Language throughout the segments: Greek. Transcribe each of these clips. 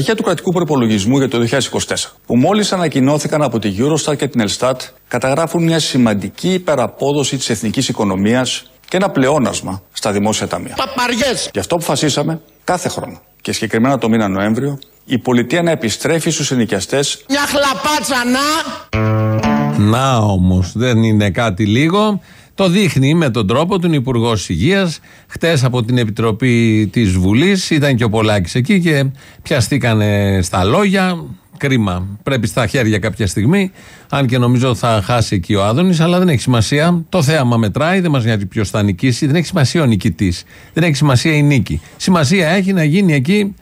στοιχεία του κρατικού προπολογισμού για το 2024, που μόλις ανακοινώθηκαν από τη Eurostat και την Elstat, καταγράφουν μια σημαντική υπεραπόδοση της εθνικής οικονομίας και ένα πλεόνασμα στα δημόσια ταμεία. Παπαριές! Γι' αυτό αποφασίσαμε κάθε χρόνο και συγκεκριμένα το μήνα Νοέμβριο η πολιτεία να επιστρέφει στους ενοικιαστές. Μια χλαπάτσα να! Να όμως, δεν είναι κάτι λίγο. Το δείχνει με τον τρόπο του Υπουργό Υγείας. Χτες από την Επιτροπή της Βουλής ήταν και ο Πολάκης εκεί και πιαστήκανε στα λόγια. Κρίμα. Πρέπει στα χέρια κάποια στιγμή. Αν και νομίζω θα χάσει εκεί ο Άδωνης, αλλά δεν έχει σημασία. Το θέαμα μετράει, δεν μας νοιάζει ποιος θα νικήσει. Δεν έχει σημασία ο νικητής. Δεν έχει σημασία η νίκη. Σημασία έχει να γίνει εκεί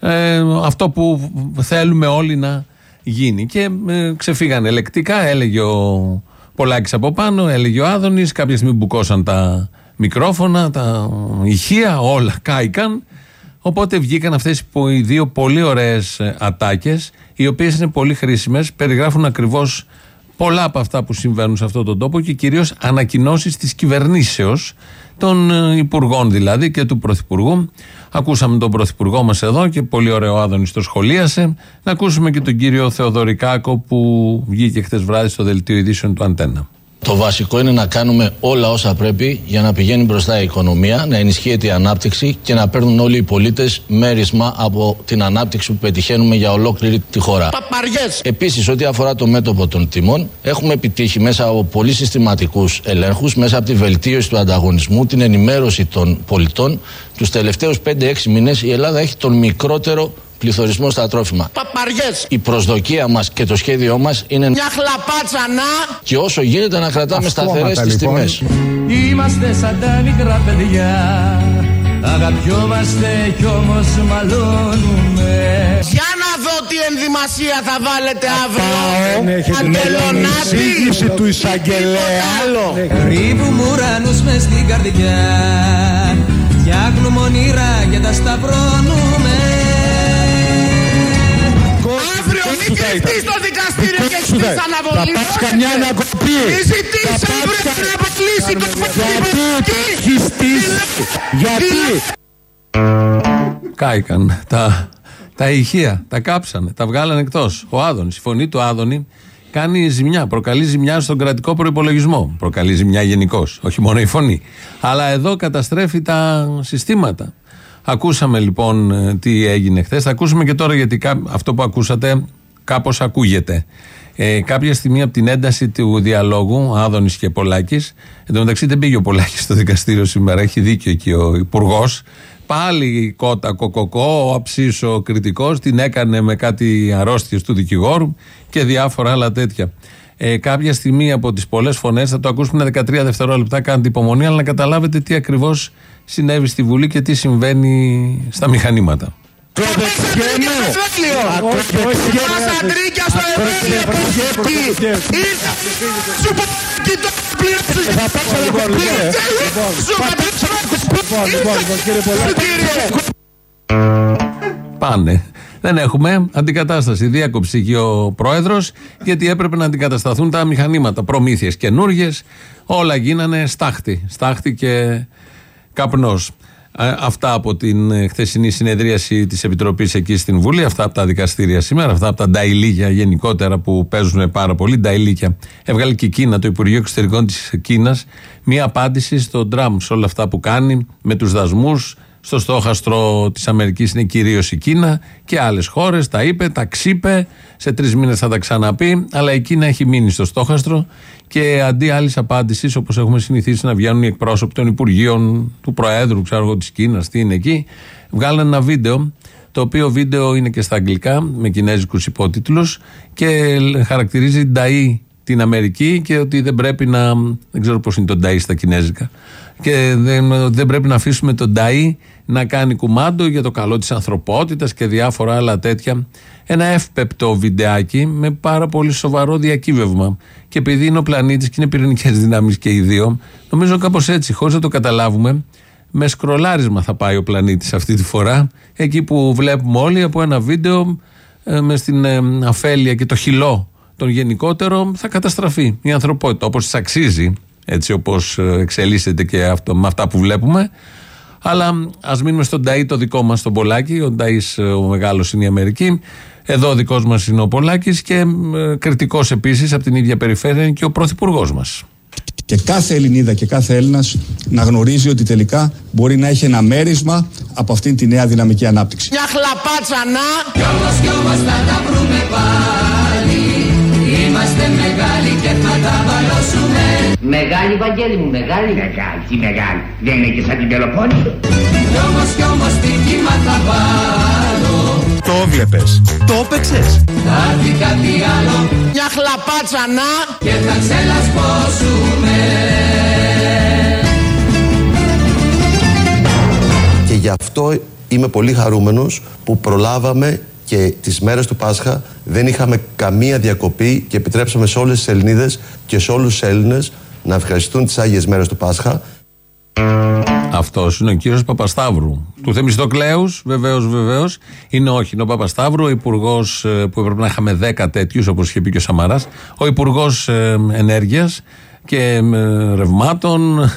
ε, αυτό που θέλουμε όλοι να γίνει. Και ε, ξεφύγανε λεκτικά, έλεγε ο Πολάκης από πάνω, έλεγε ο Άδωνης. Κάποια στιγμή μπουκώσαν τα μικρόφωνα, τα ηχεία, όλα κάηκαν. Οπότε βγήκαν αυτές οι δύο πολύ ωραίες ατάκες, οι οποίες είναι πολύ χρήσιμες, περιγράφουν ακριβώς πολλά από αυτά που συμβαίνουν σε αυτόν τον τόπο και κυρίως ανακοινώσεις της κυβερνήσεως, των ε, υπουργών δηλαδή και του πρωθυπουργού. Ακούσαμε τον πρωθυπουργό μας εδώ και πολύ ωραίο Άδωνη το σχολίασε. Να ακούσουμε και τον κύριο Θεοδωρικάκο που βγήκε χθες βράδυ στο δελτίο ειδήσεων του Αντένα. Το βασικό είναι να κάνουμε όλα όσα πρέπει για να πηγαίνει μπροστά η οικονομία, να ενισχύεται η ανάπτυξη και να παίρνουν όλοι οι πολίτες μέρισμα από την ανάπτυξη που πετυχαίνουμε για ολόκληρη τη χώρα. Παπαριές! Επίσης, ό,τι αφορά το μέτωπο των τιμών, έχουμε επιτύχει μέσα από πολύ συστηματικούς ελέγχους, μέσα από τη βελτίωση του ανταγωνισμού, την ενημέρωση των πολιτών. Τους τελευταίους 5-6 μήνες η Ελλάδα έχει τον μικρότερο πληθωρισμό στα τρόφιμα. Παπαριές! Η προσδοκία μας και το σχέδιό μας είναι μια χλαπάτσα να και όσο γίνεται να κρατάμε σταθερές τις λοιπόν. τιμές. Είμαστε σαν τα μικρά παιδιά. Αγαπιόμαστε κι όμως μαλώνουμε. Για να δω τι ενδυμασία θα βάλετε αύριο. Αντελονάτη. του εισαγγελέα. Ρίβουμε ουρανούς μες στην καρδιά. Φτιάχνουμε όνειρα και τα σταυρώνουμε. Μην κρυφτεί στο δικαστήριο και έχει τη αναβολή. Θα πας καμιά ανακοπή. Τι ζητήσει αύριο να αποκλείσει το Γιατί Γιατί; Κάηκαν τα, τα ηχεία, τα κάψανε, τα βγάλανε εκτός. Ο Άδωνης, η φωνή του Άδωνη κάνει ζημιά, προκαλεί ζημιά στον κρατικό προπολογισμό. Προκαλεί ζημιά γενικώ, όχι μόνο η φωνή. Αλλά εδώ καταστρέφει τα συστήματα. Ακούσαμε λοιπόν ε, τι έγινε χθες. Θα ακούσουμε και τώρα γιατί αυτό που ακούσατε κάπως ακούγεται. Ε, κάποια στιγμή από την ένταση του διαλόγου, Άδωνης και Πολάκης, εν τω μεταξύ δεν πήγε ο Πολάκης στο δικαστήριο σήμερα, έχει δίκιο εκεί ο Υπουργός. Πάλι η κότα κοκοκό, ο αψίσο κριτικός, την έκανε με κάτι αρρώστιες του δικηγόρου και διάφορα άλλα τέτοια. Ε, κάποια στιγμή από τις πολλές φωνές, θα το ακούσουμε 13 δευτερόλεπτα, κάντε υπομονή, αλλά να καταλάβετε τι ακριβώς συνέβη στη Βουλή και τι συμβαίνει στα μηχανήματα. Το δεξιέμαι! Πασαντρίκια στο Ευρώπη! Ήρθα! Σου πω και το πλήρωσες! Θα πάω λοιπόν, Πάνε. Δεν έχουμε αντικατάσταση. Διάκοψε και ο πρόεδρος, γιατί έπρεπε να αντικατασταθούν τα μηχανήματα. Προμήθειες καινούργιες, όλα γίνανε στάχτη. Στάχτη και καπνός. Ε, αυτά από την ε, χθεσινή συνεδρίαση της Επιτροπής εκεί στην Βουλή, αυτά από τα δικαστήρια σήμερα, αυτά από τα νταϊλίκια γενικότερα που παίζουν πάρα πολύ. Νταϊλίκια. Έβγαλε και η Κίνα, το Υπουργείο Εξωτερικών της Κίνας, μία απάντηση στο Τραμπ σε όλα αυτά που κάνει με τους δασμούς. Στο στόχαστρο της Αμερικής είναι κυρίως η Κίνα και άλλες χώρες. Τα είπε, τα ξύπε. Σε τρεις μήνες θα τα ξαναπεί. Αλλά η Κίνα έχει μείνει στο στόχαστρο και αντί άλλης απάντησης, όπως έχουμε συνηθίσει να βγαίνουν οι εκπρόσωποι των Υπουργείων, του Προέδρου, ξέρω εγώ, της Κίνας, τι είναι εκεί, βγάλανε ένα βίντεο. Το οποίο βίντεο είναι και στα αγγλικά, με κινέζικους υπότιτλους και χαρακτηρίζει Νταΐ την Αμερική και ότι δεν πρέπει να. Δεν ξέρω πώς είναι το Νταΐ στα κινέζικα. Και δεν, δεν πρέπει να αφήσουμε τον Νταΐ να κάνει κουμάντο για το καλό της ανθρωπότητας και διάφορα άλλα τέτοια ένα εύπεπτο βιντεάκι με πάρα πολύ σοβαρό διακύβευμα. Και επειδή είναι ο πλανήτης και είναι πυρηνικές δυνάμεις και οι δύο, νομίζω κάπως έτσι, χωρίς να το καταλάβουμε, με σκρολάρισμα θα πάει ο πλανήτης αυτή τη φορά. Εκεί που βλέπουμε όλοι από ένα βίντεο ε, με στην ε, αφέλεια και το χυλό των γενικότερων θα καταστραφεί η ανθρωπότητα όπως της αξίζει. Έτσι όπως ε, εξελίσσεται και αυτό, με αυτά που βλέπουμε. Αλλά ας μείνουμε στον Ταΐ το δικό μας, τον Πολάκη. Ο Ταΐς ο μεγάλος είναι η Αμερική. Εδώ ο δικός μας είναι ο Πολάκης και ε, κριτικός επίσης από την ίδια περιφέρεια είναι και ο πρωθυπουργός μας. Και κάθε Ελληνίδα και κάθε Έλληνας να γνωρίζει ότι τελικά μπορεί να έχει ένα μέρισμα από αυτήν τη νέα δυναμική ανάπτυξη. Μια χλαπάτσα να Κι όμως κι όμως θα τα βρούμε πάλι Είμαστε μεγάλοι και θα τα βαλώσουμε. Μεγάλη Βαγγέλη μου, μεγάλη. Μεγάλη, τι μεγάλη. Δεν είναι και σαν την Πελοπόννησο. Κι όμως κι όμως τι κύμα θα βάλω. Το βλέπες, το έπαιξες. Θα έρθει κάτι άλλο. Μια χλαπάτσα να. Και θα ξελασπώσουμε. Και γι' αυτό είμαι πολύ χαρούμενος που προλάβαμε και τις μέρες του Πάσχα δεν είχαμε καμία διακοπή και επιτρέψαμε σε όλες τις Ελληνίδες και σε όλους τους Έλληνες να ευχαριστούν τις Άγιες μέρες του Πάσχα Αυτός είναι ο κύριος Παπασταύρου. Του Θεμιστοκλέου, βεβαίως, βεβαίως. Είναι όχι, είναι ο Παπασταύρου, ο υπουργός που έπρεπε να είχαμε 10 τέτοιους, όπως είχε πει και ο Σαμαράς. Ο υπουργός Ενέργειας και ε, ρευμάτων,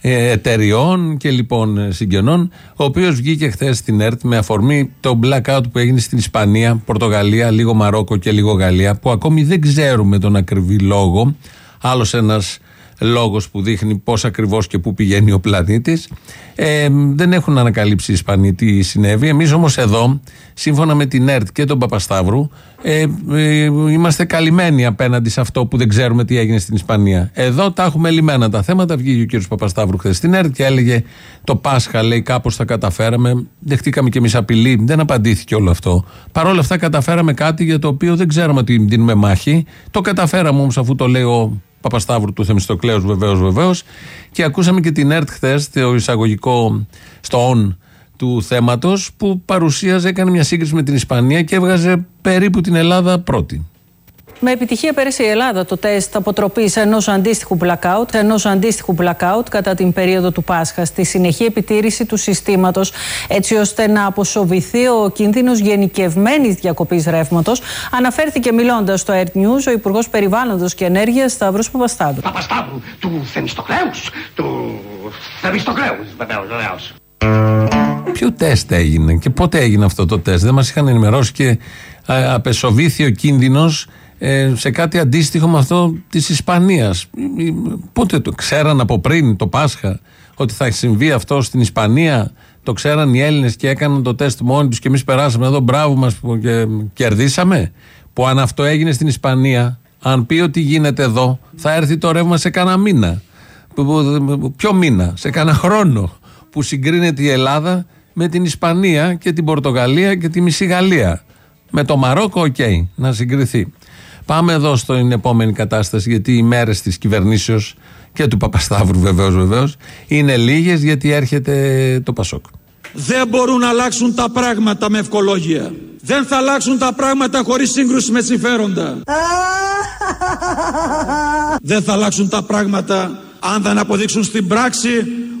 ε, εταιριών και λοιπόν ε, συγγενών, ο οποίος βγήκε χθες στην ΕΡΤ με αφορμή το blackout που έγινε στην Ισπανία, Πορτογαλία, λίγο Μαρόκο και λίγο Γαλλία, που ακόμη δεν ξέρουμε τον ακριβή λόγο. Άλλος ένας λόγος που δείχνει πώς ακριβώς και πού πηγαίνει ο πλανήτης. Ε, δεν έχουν ανακαλύψει οι Ισπανοί τι συνέβη. Εμείς όμως εδώ, σύμφωνα με την ΕΡΤ και τον Παπασταύρου, ε, ε, είμαστε καλυμμένοι απέναντι σε αυτό που δεν ξέρουμε τι έγινε στην Ισπανία. Εδώ τα έχουμε λυμμένα τα θέματα. Βγήκε ο κ. Παπασταύρου χθες στην ΕΡΤ και έλεγε το Πάσχα, λέει, κάπως τα καταφέραμε. Δεχτήκαμε κι εμείς απειλή. Δεν απαντήθηκε όλο αυτό. Παρ' όλα αυτά, καταφέραμε κάτι για το οποίο δεν ξέραμε ότι δίνουμε μάχη. Το καταφέραμε όμως αφού το λέει ο Παπασταύρου του Θεμιστοκλέους, βεβαίως, βεβαίως. Και ακούσαμε και την ΕΡΤ χθες, το εισαγωγικό στο on του θέματος, που παρουσίαζε, έκανε μια σύγκριση με την Ισπανία και έβγαζε περίπου την Ελλάδα πρώτη. Με επιτυχία πέρασε η Ελλάδα το τεστ αποτροπής ενός αντίστοιχου blackout, ενός αντίστοιχου blackout κατά την περίοδο του Πάσχα, στη συνεχή επιτήρηση του συστήματος, έτσι ώστε να αποσοβηθεί ο κίνδυνος γενικευμένης διακοπής ρεύματος, αναφέρθηκε μιλώντας στο Air News ο Υπουργός Περιβάλλοντος και Ενέργειας Σταύρος Παπαστάδου. Παπασταύρου, του Θεμιστοκλέους, του Θεμιστοκλέους, βεβαίως, βεβαίως. Ποιο τεστ έγινε και πότε έγινε αυτό το τεστ; Δεν μας είχαν ενημερώσει και ε, απεσοβήθη ο κίνδυνος ε, σε κάτι αντίστοιχο με αυτό της Ισπανίας. Πότε το ξέραν από πριν το Πάσχα ότι θα συμβεί αυτό στην Ισπανία; Το ξέραν οι Έλληνες και έκαναν το τεστ μόνοι τους και εμείς περάσαμε εδώ. Μπράβο μας που και κερδίσαμε; Που αν αυτό έγινε στην Ισπανία, αν πει ότι γίνεται εδώ, θα έρθει το ρεύμα σε κάνα μήνα. Που- που- Ποιο μήνα, σε κάνα χρόνο. Που συγκρίνεται η Ελλάδα με την Ισπανία και την Πορτογαλία και τη μισή Γαλλία. Με το Μαρόκο, οκ, να συγκριθεί. Πάμε εδώ στην επόμενη κατάσταση, γιατί οι μέρες της κυβερνήσεως και του Παπασταύρου βεβαίως, βεβαίως, είναι λίγες γιατί έρχεται το Πασόκ. Δεν μπορούν να αλλάξουν τα πράγματα με ευκολόγια. Δεν θα αλλάξουν τα πράγματα χωρίς σύγκρουση με συμφέροντα. Δεν θα αλλάξουν τα πράγματα αν δεν αποδείξουν στην πράξη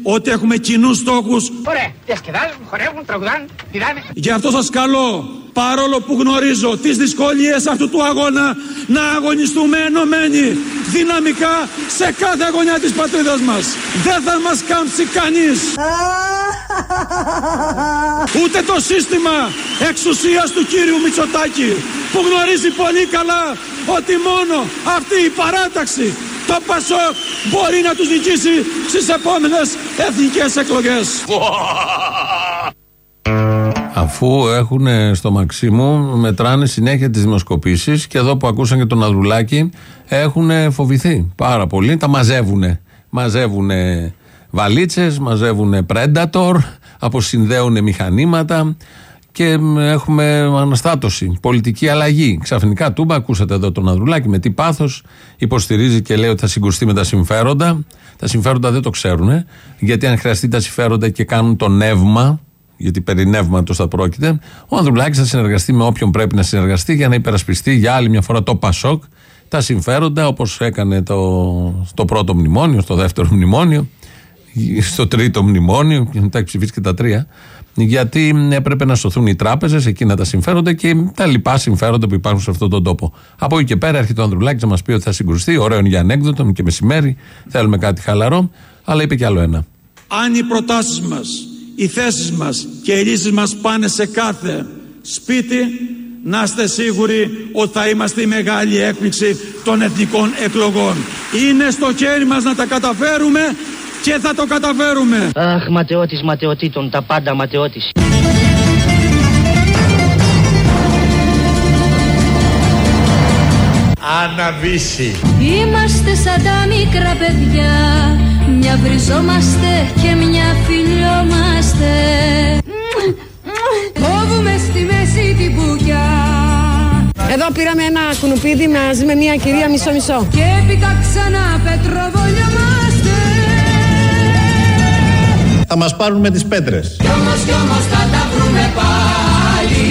ότι έχουμε κοινούς στόχους. Ωραία, διασκεδάζουν, χορεύουν, τραγουδάνε, πηδάνε. Γι' αυτό σας καλώ, παρόλο που γνωρίζω τις δυσκολίες αυτού του αγώνα, να αγωνιστούμε ενωμένοι, δυναμικά, σε κάθε αγωνιά της πατρίδας μας. Δεν θα μας κάμψει κανείς. Ούτε το σύστημα εξουσίας του κύριου Μητσοτάκη που γνωρίζει πολύ καλά ότι μόνο αυτή η παράταξη το Πασόκ μπορεί να τους νικήσει στις επόμενες εθνικές εκλογές. Αφού έχουν στο Μαξίμου, μετράνε συνέχεια τις δημοσκοπήσεις και εδώ που ακούσαν και τον Ανδρουλάκη έχουν φοβηθεί πάρα πολύ. Τα μαζεύουν. Μαζεύουν βαλίτσες, μαζεύουν Predator, αποσυνδέουν μηχανήματα και μ, έχουμε αναστάτωση, πολιτική αλλαγή. Ξαφνικά τούμπα, ακούσατε εδώ τον Ανδρουλάκη με τι πάθος υποστηρίζει και λέει ότι θα συγκρουστεί με τα συμφέροντα. Τα συμφέροντα δεν το ξέρουν, γιατί αν χρειαστεί τα συμφέροντα και κάνουν το νεύμα, γιατί περί νεύματος θα πρόκειται, ο Ανδρουλάκης θα συνεργαστεί με όποιον πρέπει να συνεργαστεί για να υπερασπιστεί για άλλη μια φορά το Πασόκ, τα συμφέροντα όπως έκανε το, στο πρώτο μνημόνιο, στο δεύτερο μνημόνιο, στο τρίτο μνημόνιο, και μετά έχει ψηφίσει και τα τρία. Γιατί έπρεπε να σωθούν οι τράπεζες, εκείνα τα συμφέροντα και τα λοιπά συμφέροντα που υπάρχουν σε αυτόν τον τόπο. Από εκεί και πέρα έρχεται ο Ανδρουλάκης να μας πει ότι θα συγκρουστεί. Ωραίο είναι για ανέκδοτο και μεσημέρι. Θέλουμε κάτι χαλαρό. Αλλά είπε κι άλλο ένα. Αν οι προτάσεις μας, οι θέσεις μας και οι λύσεις μας πάνε σε κάθε σπίτι, να είστε σίγουροι ότι θα είμαστε η μεγάλη έκπληξη των εθνικών εκλογών. Είναι στο χέρι μας να τα καταφέρουμε και θα το καταφέρουμε. Αχ, ματαιώτης ματαιωτήτων, τα πάντα ματαιώτης. Αναβήσει. Είμαστε σαν τα μικρά παιδιά Μια βριζόμαστε και μια φιλιόμαστε Κόβουμε στη μέση την πουκιά Εδώ πήραμε ένα κουνουπίδι μαζί με μια κυρία μισό-μισό. Και έπειτα ξανά πετροβολιόμαστε Θα μας πάρουν με τις πέτρες. Κι όμως κι όμως θα τα βρούμε πάλι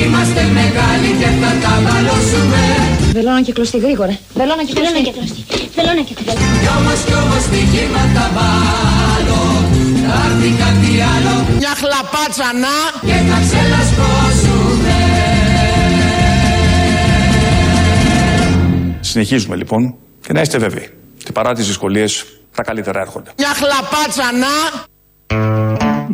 Είμαστε μεγάλοι και θα τα βαλώσουμε Βελόνα και κλωστή γρήγορα. Βελόνα και κλωστή. Βελόνα και κλωστή. Κι όμως κι όμως στοιχήματα βάλω Θα έρθει κάτι άλλο Μια χλαπάτσα να. και θα ξελασπώσουμε Συνεχίζουμε λοιπόν και να είστε βέβαιοι ότι παρά τι δυσκολίε τα καλύτερα έρχονται. Μια χλαπάτσα να.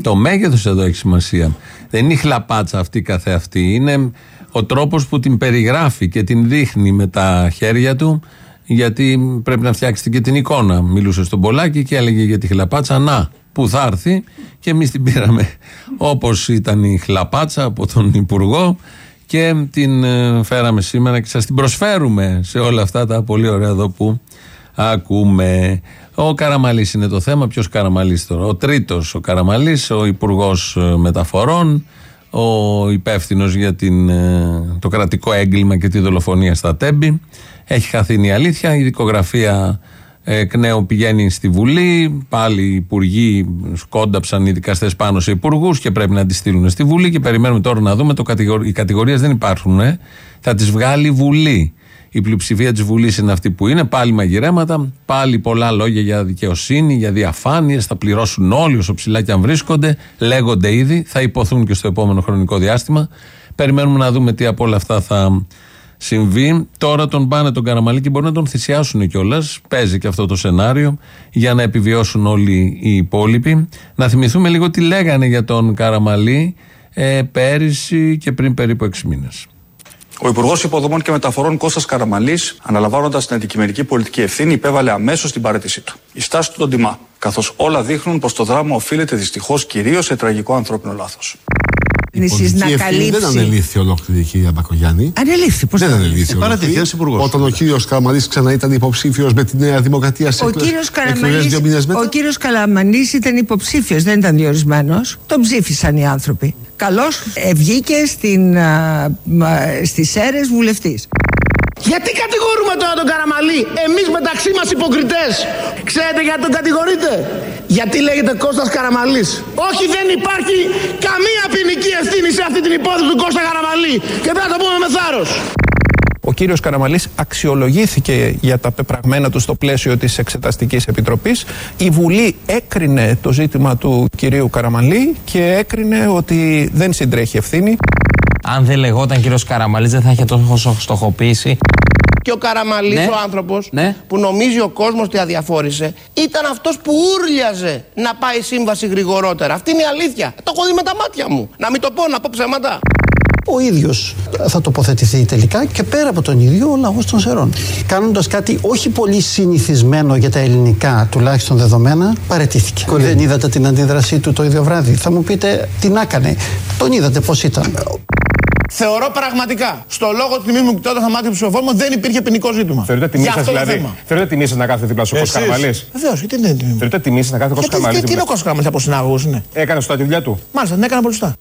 Το μέγεθος εδώ έχει σημασία. Δεν είναι η χλαπάτσα αυτή καθεαυτή. Είναι ο τρόπος που την περιγράφει και την δείχνει με τα χέρια του. Γιατί πρέπει να φτιάξετε και την εικόνα. Μιλούσε στον Πολάκη και έλεγε για τη χλαπάτσα. Να, που θα έρθει. Και εμείς την πήραμε όπως ήταν η χλαπάτσα από τον Υπουργό. Και την ε, φέραμε σήμερα και σας την προσφέρουμε σε όλα αυτά τα πολύ ωραία εδώ που ακούμε. Ο Καραμαλής είναι το θέμα. Ποιος Καραμαλής τώρα; Ο τρίτος ο Καραμαλής, ο Υπουργός ε, Μεταφορών, ο υπεύθυνος για την, ε, το κρατικό έγκλημα και τη δολοφονία στα Τέμπη. Έχει χαθεί η αλήθεια. Η δικογραφία εκ νέου πηγαίνει στη Βουλή. Πάλι οι υπουργοί σκόνταψαν οι δικαστές πάνω σε υπουργούς και πρέπει να τη στείλουν στη Βουλή. Και περιμένουμε τώρα να δούμε. Το κατηγορ... Οι κατηγορίες δεν υπάρχουν. Ε. Θα τις βγάλει η Βουλή. Η πλειοψηφία της Βουλής είναι αυτή που είναι. Πάλι μαγειρέματα. Πάλι πολλά λόγια για δικαιοσύνη, για διαφάνειες. Θα πληρώσουν όλοι όσο ψηλά και αν βρίσκονται. Λέγονται ήδη. Θα υποθούν και στο επόμενο χρονικό διάστημα. Περιμένουμε να δούμε τι από όλα αυτά θα συμβεί. Τώρα τον πάνε τον Καραμαλή και μπορεί να τον θυσιάσουν κιόλας. Παίζει και αυτό το σενάριο για να επιβιώσουν όλοι οι υπόλοιποι. Να θυμηθούμε λίγο τι λέγανε για τον Καραμαλή ε, πέρυσι και πριν περίπου 6 μήνες. Ο Υπουργός Υποδομών και Μεταφορών Κώστας Καραμαλής, αναλαμβάνοντας την αντικειμενική πολιτική ευθύνη, υπέβαλε αμέσως την παρέτησή του. Η στάση του τον τιμά, καθώς όλα δείχνουν πως το δράμα οφείλεται δυστυχώς κυρίως σε τραγικό ανθρώπινο λάθος. Εσείς να καλύψει. Δεν ανελήφθη ολόκληρη η κυρία Μπακογιάννη. Ανελήφθη, πώς δεν θα ανελήφθη. ανελήφθη. ολόκληρη. Παρατηρητής υπουργός. Όταν ο κύριος Καραμαλή ξανά ήταν υποψήφιος με τη Νέα Δημοκρατία σε Ο εκλογές- κύριος εκλογές Καραμαλής, δύο μήνες μετά. ο κύριος Καλαμανής ήταν υποψήφιος, δεν ήταν διορισμένος. Τον ψήφισαν οι άνθρωποι. Καλώς ε, βγήκε στην, α, μα, στις αίρες βουλευτής. Γιατί κατηγορούμε τώρα τον Καραμαλή, εμείς μεταξύ μας υποκριτές. Ξέρετε γιατί τον κατηγορείτε; Γιατί λέγεται Κώστας Καραμαλής. Όχι δεν υπάρχει καμία ποινική ευθύνη σε αυτή την υπόθεση του Κώστα Καραμαλή. Και πρέπει να το πούμε με θάρρος. Ο κύριος Καραμαλής αξιολογήθηκε για τα πεπραγμένα του στο πλαίσιο της Εξεταστικής Επιτροπής. Η Βουλή έκρινε το ζήτημα του κυρίου Καραμαλή και έκρινε ότι δεν συντρέχει ευθύνη. Αν δεν λεγόταν κύριος Καραμαλής, δεν θα είχε τόσο στοχοποίηση. Και ο Καραμαλής, Ναι. ο άνθρωπος Ναι. που νομίζει ο κόσμος ότι αδιαφόρησε, ήταν αυτός που ούρλιαζε να πάει η σύμβαση γρηγορότερα. Αυτή είναι η αλήθεια. Το έχω δει με τα μάτια μου. Να μην το πω, να πω ψέματα. Ο ίδιος θα τοποθετηθεί τελικά και πέρα από τον ίδιο ο λαός των Σερών. Κάνοντας κάτι όχι πολύ συνηθισμένο για τα ελληνικά τουλάχιστον δεδομένα, παρετήθηκε. Δεν είδατε την αντίδρασή του το ίδιο βράδυ. Θα μου πείτε τι να έκανε. Τον είδατε πώς ήταν. Θεωρώ πραγματικά, στο λόγο του τιμή μου και τότε θα μάθει ψηφοφόρμα δεν υπήρχε ποινικό ζήτημα. Θεωρείτε τιμή Για σας αυτό το δηλαδή; θέμα. Θεωρείτε τιμή σας να κάθετε δίπλα στο Κώστα Εσείς. Καραμαλής; Βεβαίως, γιατί δεν είναι τιμή μου; Θεωρείτε τιμή σας να κάθετε Κώστα Γιατί, Καραμαλή. τι, τι είναι ο Κώστας Καραμαλής από συνάγωγος είναι. Έκανε σωστά τη δουλειά του. Μάλιστα, την έκανα πολύ σωστά.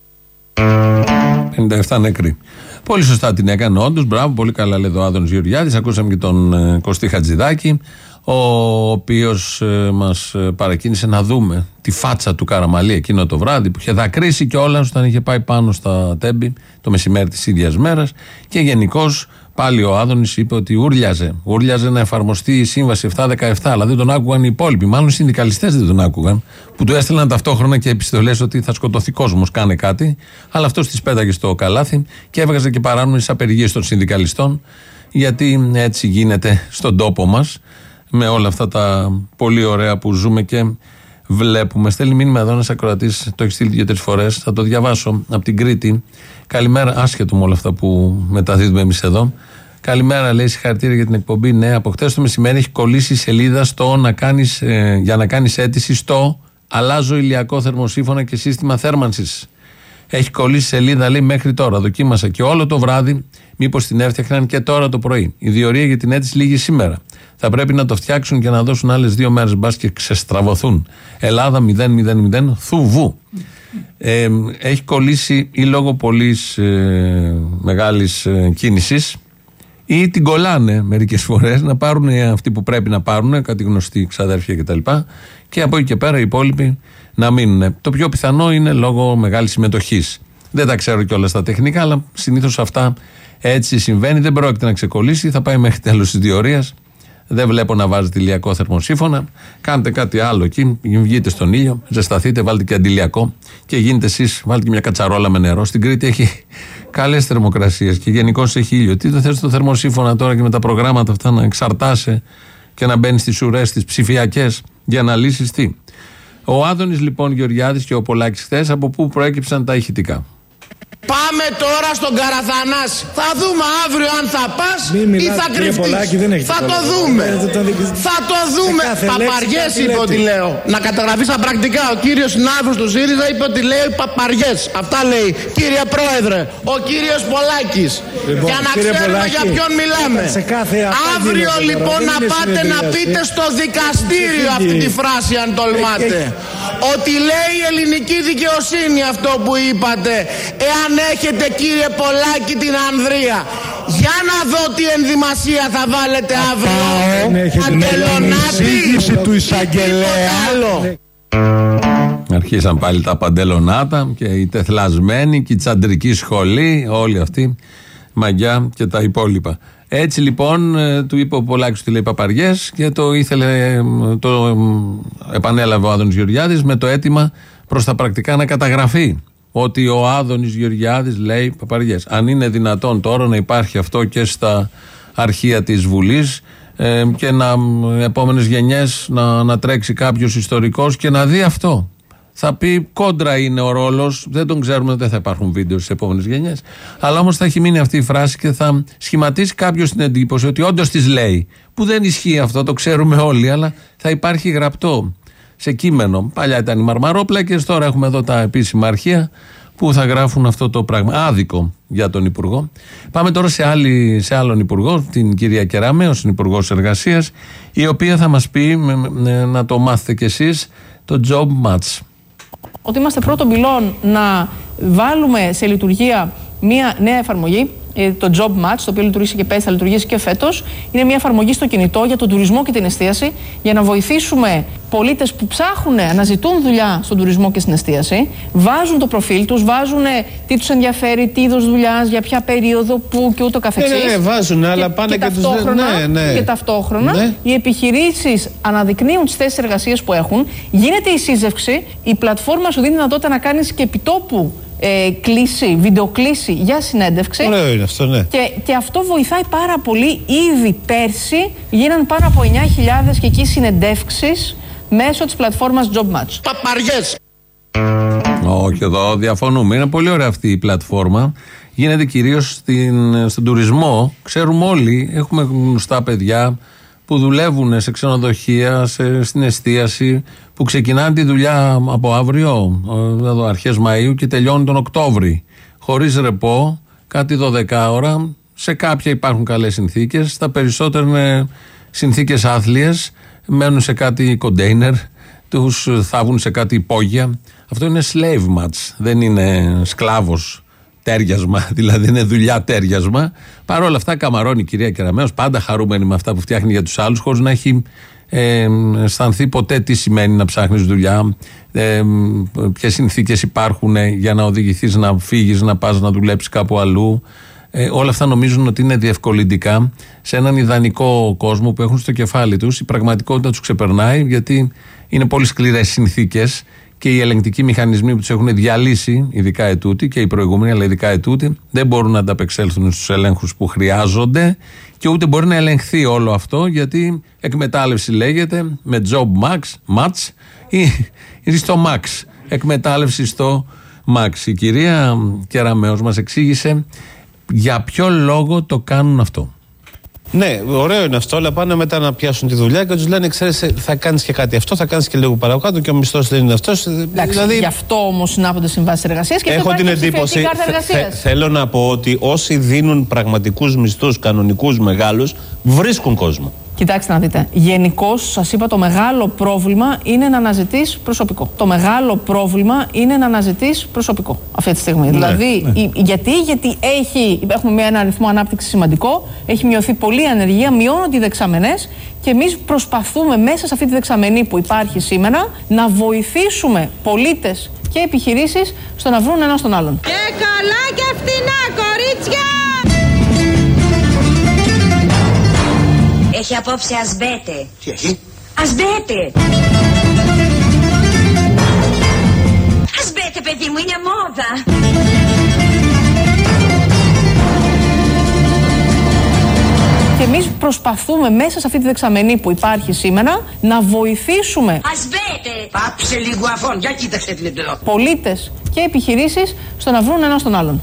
57 νεκροί. Πολύ σωστά την έκανε, όντως. Μπράβο, πολύ καλά λέει εδώ ο Άδωνος Γεωργιάδης. Ακούσαμε και τον ε, Κωστή Χατζηδάκη, ο οποίος ε, μας παρακίνησε να δούμε τη φάτσα του Καραμαλή εκείνο το βράδυ που είχε δακρύσει κιόλα όταν είχε πάει πάνω στα τέμπη το μεσημέρι της ίδιας μέρας και γενικώς Πάλι ο Άδωνης είπε ότι ούρλιαζε. Ούρλιαζε να εφαρμοστεί η σύμβαση 7-17, αλλά δεν τον άκουγαν οι υπόλοιποι. Μάλλον οι συνδικαλιστές δεν τον άκουγαν, που του έστελναν ταυτόχρονα και επιστολές ότι θα σκοτωθεί κόσμος, κάνε κάτι. Αλλά αυτός τη πέταγε στο καλάθι και έβγαζε και παράνομες απεργίες των συνδικαλιστών, γιατί έτσι γίνεται στον τόπο μας, με όλα αυτά τα πολύ ωραία που ζούμε και βλέπουμε. Στέλνει μήνυμα εδώ ένας ακροατής, το έχει στείλει δύο-τρεις φορές. Θα το διαβάσω από την Κρήτη. Καλημέρα, άσχετο με όλα αυτά που μεταδίδουμε εμείς εδώ. Καλημέρα, λέει συγχαρητήρια για την εκπομπή. Ναι, από χτες το μεσημέρι έχει κολλήσει η σελίδα στο να κάνεις, ε, για να κάνεις αίτηση στο Αλλάζω ηλιακό θερμοσύφωνα και σύστημα θέρμανσης. Έχει κολλήσει σελίδα, λέει, μέχρι τώρα. Δοκίμασα και όλο το βράδυ, μήπως την έφτιαχναν και τώρα το πρωί. Η διορία για την αίτηση λήγει σήμερα. Θα πρέπει να το φτιάξουν και να δώσουν άλλες δύο μέρες μπας και ξεστραβωθούν. Ελλάδα 000 θουβού. Ε, έχει κολλήσει ή λόγω πολύ ε, μεγάλης ε, κίνησης ή την κολλάνε μερικές φορές να πάρουν αυτοί που πρέπει να πάρουν, κάτι γνωστοί ξαδέρφια κτλ. Και, και από εκεί και πέρα οι υπόλοιποι να μείνουν. Το πιο πιθανό είναι λόγω μεγάλης συμμετοχής. Δεν τα ξέρω κιόλας τα τεχνικά, αλλά συνήθως αυτά έτσι συμβαίνει. Δεν πρόκειται να ξεκολλήσει, θα πάει μέχρι τέλος της διορίας. Δεν βλέπω να βάζετε ηλιακό θερμοσύφωνα. Κάντε κάτι άλλο εκεί. Βγείτε στον ήλιο, ζεσταθείτε, βάλτε και αντιλιακό και γίνετε εσείς. Βάλτε και μια κατσαρόλα με νερό. Στην Κρήτη έχει καλές θερμοκρασίες και γενικώς έχει ήλιο. Τι δεν θες το θερμοσύφωνα τώρα και με τα προγράμματα αυτά να εξαρτάσαι και να μπαίνεις στις ουρές, τι ψηφιακές για να λύσεις τι; Ο Άδωνης λοιπόν Γεωργιάδης και ο Πολάκης χθες από πού προέκυψαν τα ηχητικά; Πάμε τώρα στον Καραθανάση. Θα δούμε αύριο αν θα πας ή θα κρυφτείς. Θα το δούμε. Θα το δούμε. Παπαριές είπε ότι λέω. Να καταγραφεί στα πρακτικά. Ο κύριος συνάδελφος του ΣΥΡΙΖΑ είπε ότι λέει παπαριές. Αυτά λέει. Κύριε Πρόεδρε, ο κύριος Πολάκης. Για να ξέρουμε για ποιον μιλάμε. Αύριο λοιπόν να πάτε να πείτε στο δικαστήριο αυτή τη φράση αν τολμάτε. Ότι λέει η ελληνική δικαιοσύνη αυτό που είπατε. Εάν έχετε κύριε Πολάκη την Ανδρία. Για να δω τι ενδυμασία θα βάλετε αύριο. Παντελονάτη. του εισαγγελέα. Αρχίσαν πάλι τα παντελονάτα και οι τεθλασμένοι και η τσαντρική σχολή, όλοι αυτοί, μαγιά και τα υπόλοιπα. Έτσι λοιπόν ε, του είπε ο Πολάκης ότι λέει παπαριές και το ήθελε, ε, το ε, επανέλαβε ο Άδωνης Γεωργιάδης με το αίτημα προς τα πρακτικά να καταγραφεί ότι ο Άδωνης Γεωργιάδης λέει παπαριές. Αν είναι δυνατόν τώρα να υπάρχει αυτό και στα αρχεία της Βουλής ε, και να επόμενες γενιές να, να τρέξει κάποιος ιστορικός και να δει αυτό. Θα πει κόντρα είναι ο ρόλος, δεν τον ξέρουμε, δεν θα υπάρχουν βίντεο στις επόμενες γενιές. Αλλά όμως θα έχει μείνει αυτή η φράση και θα σχηματίσει κάποιος την εντύπωση ότι όντως της λέει. Που δεν ισχύει αυτό, το ξέρουμε όλοι, αλλά θα υπάρχει γραπτό σε κείμενο. Παλιά ήταν οι μαρμαρόπλακες, τώρα έχουμε εδώ τα επίσημα αρχεία που θα γράφουν αυτό το πράγμα. Άδικο για τον Υπουργό. Πάμε τώρα σε, άλλη, σε άλλον Υπουργό, την κυρία Κεράμε, ω Υπουργό Εργασίας, η οποία θα μας πει, να το μάθετε κι εσείς, το job match ότι είμαστε πρώτον πυλών να βάλουμε σε λειτουργία μια νέα εφαρμογή ε, το Job Match, το οποίο λειτουργήσε και πέρυσι, θα λειτουργήσει και φέτος. Είναι μια εφαρμογή στο κινητό για τον τουρισμό και την εστίαση, για να βοηθήσουμε πολίτες που ψάχνουν, αναζητούν δουλειά στον τουρισμό και στην εστίαση, βάζουν το προφίλ τους, βάζουν τι τους ενδιαφέρει, τι είδος δουλειάς, για ποια περίοδο, πού και ούτω καθεξής. Ναι, ναι, βάζουν, αλλά πάνε και, και, ταυτόχρονα, ναι, ναι. και ταυτόχρονα Ναι. οι επιχειρήσεις αναδεικνύουν τις θέσεις εργασίας που έχουν, γίνεται η σύζευξη, η πλατφόρμα σου δίνει δυνατότητα να κάνεις και επιτόπου ε, κλίση, βιντεοκλήση για συνέντευξη. Ωραίο είναι αυτό, ναι. Και, και αυτό βοηθάει πάρα πολύ. Ήδη πέρσι γίναν πάνω από 9.000 και εκεί συνεντεύξεις μέσω της πλατφόρμας JobMatch. Παπαριές. Όχι, εδώ διαφωνούμε. Είναι πολύ ωραία αυτή η πλατφόρμα. Γίνεται κυρίως στον τουρισμό. Ξέρουμε όλοι, έχουμε γνωστά παιδιά που δουλεύουν σε ξενοδοχεία, σε, στην εστίαση, που ξεκινάνε τη δουλειά από αύριο, ε, εδώ αρχές Μαΐου και τελειώνουν τον Οκτώβρη. Χωρίς ρεπό, κάτι 12 ώρα. Σε κάποια υπάρχουν καλές συνθήκες, στα περισσότερα είναι συνθήκες άθλιες, μένουν σε κάτι κοντέινερ, τους θάβουν σε κάτι υπόγεια. Αυτό είναι slave match, δεν είναι σκλάβος τέριασμα, δηλαδή είναι δουλειά τέριασμα. Παρ' όλα αυτά, καμαρώνει η κυρία Κεραμέο, πάντα χαρούμενη με αυτά που φτιάχνει για τους άλλους, χωρίς να έχει ε, αισθανθεί ποτέ τι σημαίνει να ψάχνεις δουλειά, ε, ποιες συνθήκες υπάρχουν για να οδηγηθείς να φύγεις, να πας να δουλέψεις κάπου αλλού. Ε, όλα αυτά νομίζουν ότι είναι διευκολυντικά σε έναν ιδανικό κόσμο που έχουν στο κεφάλι τους. Η πραγματικότητα τους ξεπερνάει γιατί είναι πολύ σκληρές συνθήκες και οι ελεγκτικοί μηχανισμοί που τους έχουν διαλύσει, ειδικά ετούτοι και οι προηγούμενοι, αλλά ειδικά ετούτοι, δεν μπορούν να ανταπεξέλθουν στους ελέγχους που χρειάζονται και ούτε μπορεί να ελεγχθεί όλο αυτό γιατί εκμετάλλευση λέγεται με job max, match ή, ή στο max. Εκμετάλλευση στο max. Η κυρία Κεραμέως μας εξήγησε για ποιο λόγο το κάνουν αυτό. Ναι, ωραίο είναι αυτό, αλλά πάνε μετά να πιάσουν τη δουλειά και τους λένε: Ξέρεις, θα κάνεις και κάτι αυτό, θα κάνεις και λίγο παρακάτω και ο μισθός δεν είναι αυτός. Δηλαδή, γι' αυτό όμως συνάπτονται συμβάσεις εργασίας και έχω δεν την υπάρχει εντύπωση. ψηφιακή κάρτα θε- θε- εργασίας. θέλω να πω ότι όσοι δίνουν πραγματικούς μισθούς, κανονικούς, μεγάλους, βρίσκουν κόσμο. Κοιτάξτε να δείτε. Γενικώς, σας είπα, το μεγάλο πρόβλημα είναι να αναζητείς προσωπικό. Το μεγάλο πρόβλημα είναι να αναζητείς προσωπικό αυτή τη στιγμή. δηλαδή, η- γιατί, γιατί έχει, έχουμε μια- ένα αριθμό ανάπτυξης σημαντικό, έχει μειωθεί πολύ η ανεργία, μειώνονται οι δεξαμενές και εμείς προσπαθούμε μέσα σε αυτή τη δεξαμενή που υπάρχει σήμερα να βοηθήσουμε πολίτες και επιχειρήσεις στο να βρουν ένα τον άλλον. Και καλά και φτηνά, κορίτσια! Έχει απόψε ασμπέτε. Τι έχει; Ασμπέτε. Ασμπέτε, παιδί μου, είναι μόδα. Και εμείς προσπαθούμε μέσα σε αυτή τη δεξαμενή που υπάρχει σήμερα να βοηθήσουμε Ασμπέτε. Πάψε λίγο αφών, για κοίταξε την εδώ. πολίτες και επιχειρήσεις στο να βρουν ένα τον άλλον.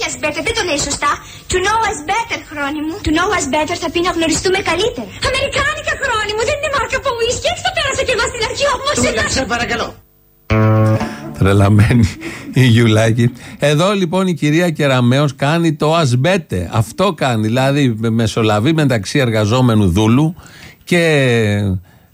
Όχι ασμπέτε, δεν το λέει σωστά. To know us better, χρόνι μου. To know us better θα πει να γνωριστούμε καλύτερα. Αμερικάνικα, χρόνι μου, δεν είναι μάρκα από ουίσκι. Έτσι το πέρασα και εγώ στην αρχή όμως. Σε παρακαλώ. Τρελαμένη η Γιουλάκη. Εδώ λοιπόν η κυρία Κεραμέο κάνει το ασμπέτε. Αυτό κάνει. Δηλαδή μεσολαβεί μεταξύ εργαζόμενου δούλου και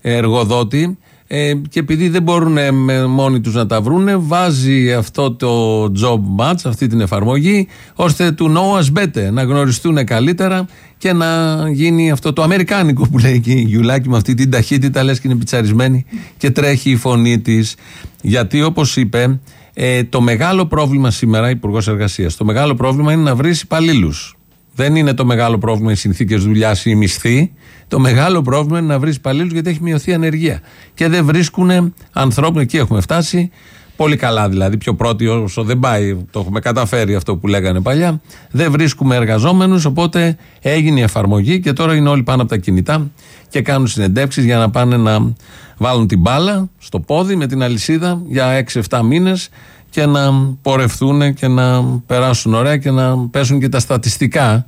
εργοδότη. Ε, και επειδή δεν μπορούν ε, με- μόνοι τους να τα βρούνε βάζει αυτό το job match αυτή την εφαρμογή ώστε του know us better να γνωριστούν καλύτερα και να γίνει αυτό το αμερικάνικο που λέει και η Γιουλάκη με αυτή την ταχύτητα λες και είναι πιτσαρισμένη και τρέχει η φωνή της γιατί όπως είπε ε, το μεγάλο πρόβλημα σήμερα Υπουργός Εργασίας. το μεγάλο πρόβλημα είναι να βρεις υπαλλήλους. Δεν είναι το μεγάλο πρόβλημα οι συνθήκες δουλειάς ή οι μισθοί. Το μεγάλο πρόβλημα είναι να βρεις υπαλλήλους γιατί έχει μειωθεί η ανεργία. Και δεν βρίσκουν ανθρώπους. Εκεί έχουμε φτάσει. Πολύ καλά δηλαδή. Πιο πρώτοι όσο δεν πάει. Το έχουμε καταφέρει αυτό που λέγανε παλιά. Δεν βρίσκουμε εργαζόμενους. Οπότε έγινε η εφαρμογή και τώρα είναι όλοι πάνω από τα κινητά και κάνουν συνεντεύξεις για να πάνε να βάλουν την μπάλα στο πόδι με την αλυσίδα για 6-7 μήνες και να πορευτούν και να περάσουν ωραία και να πέσουν και τα στατιστικά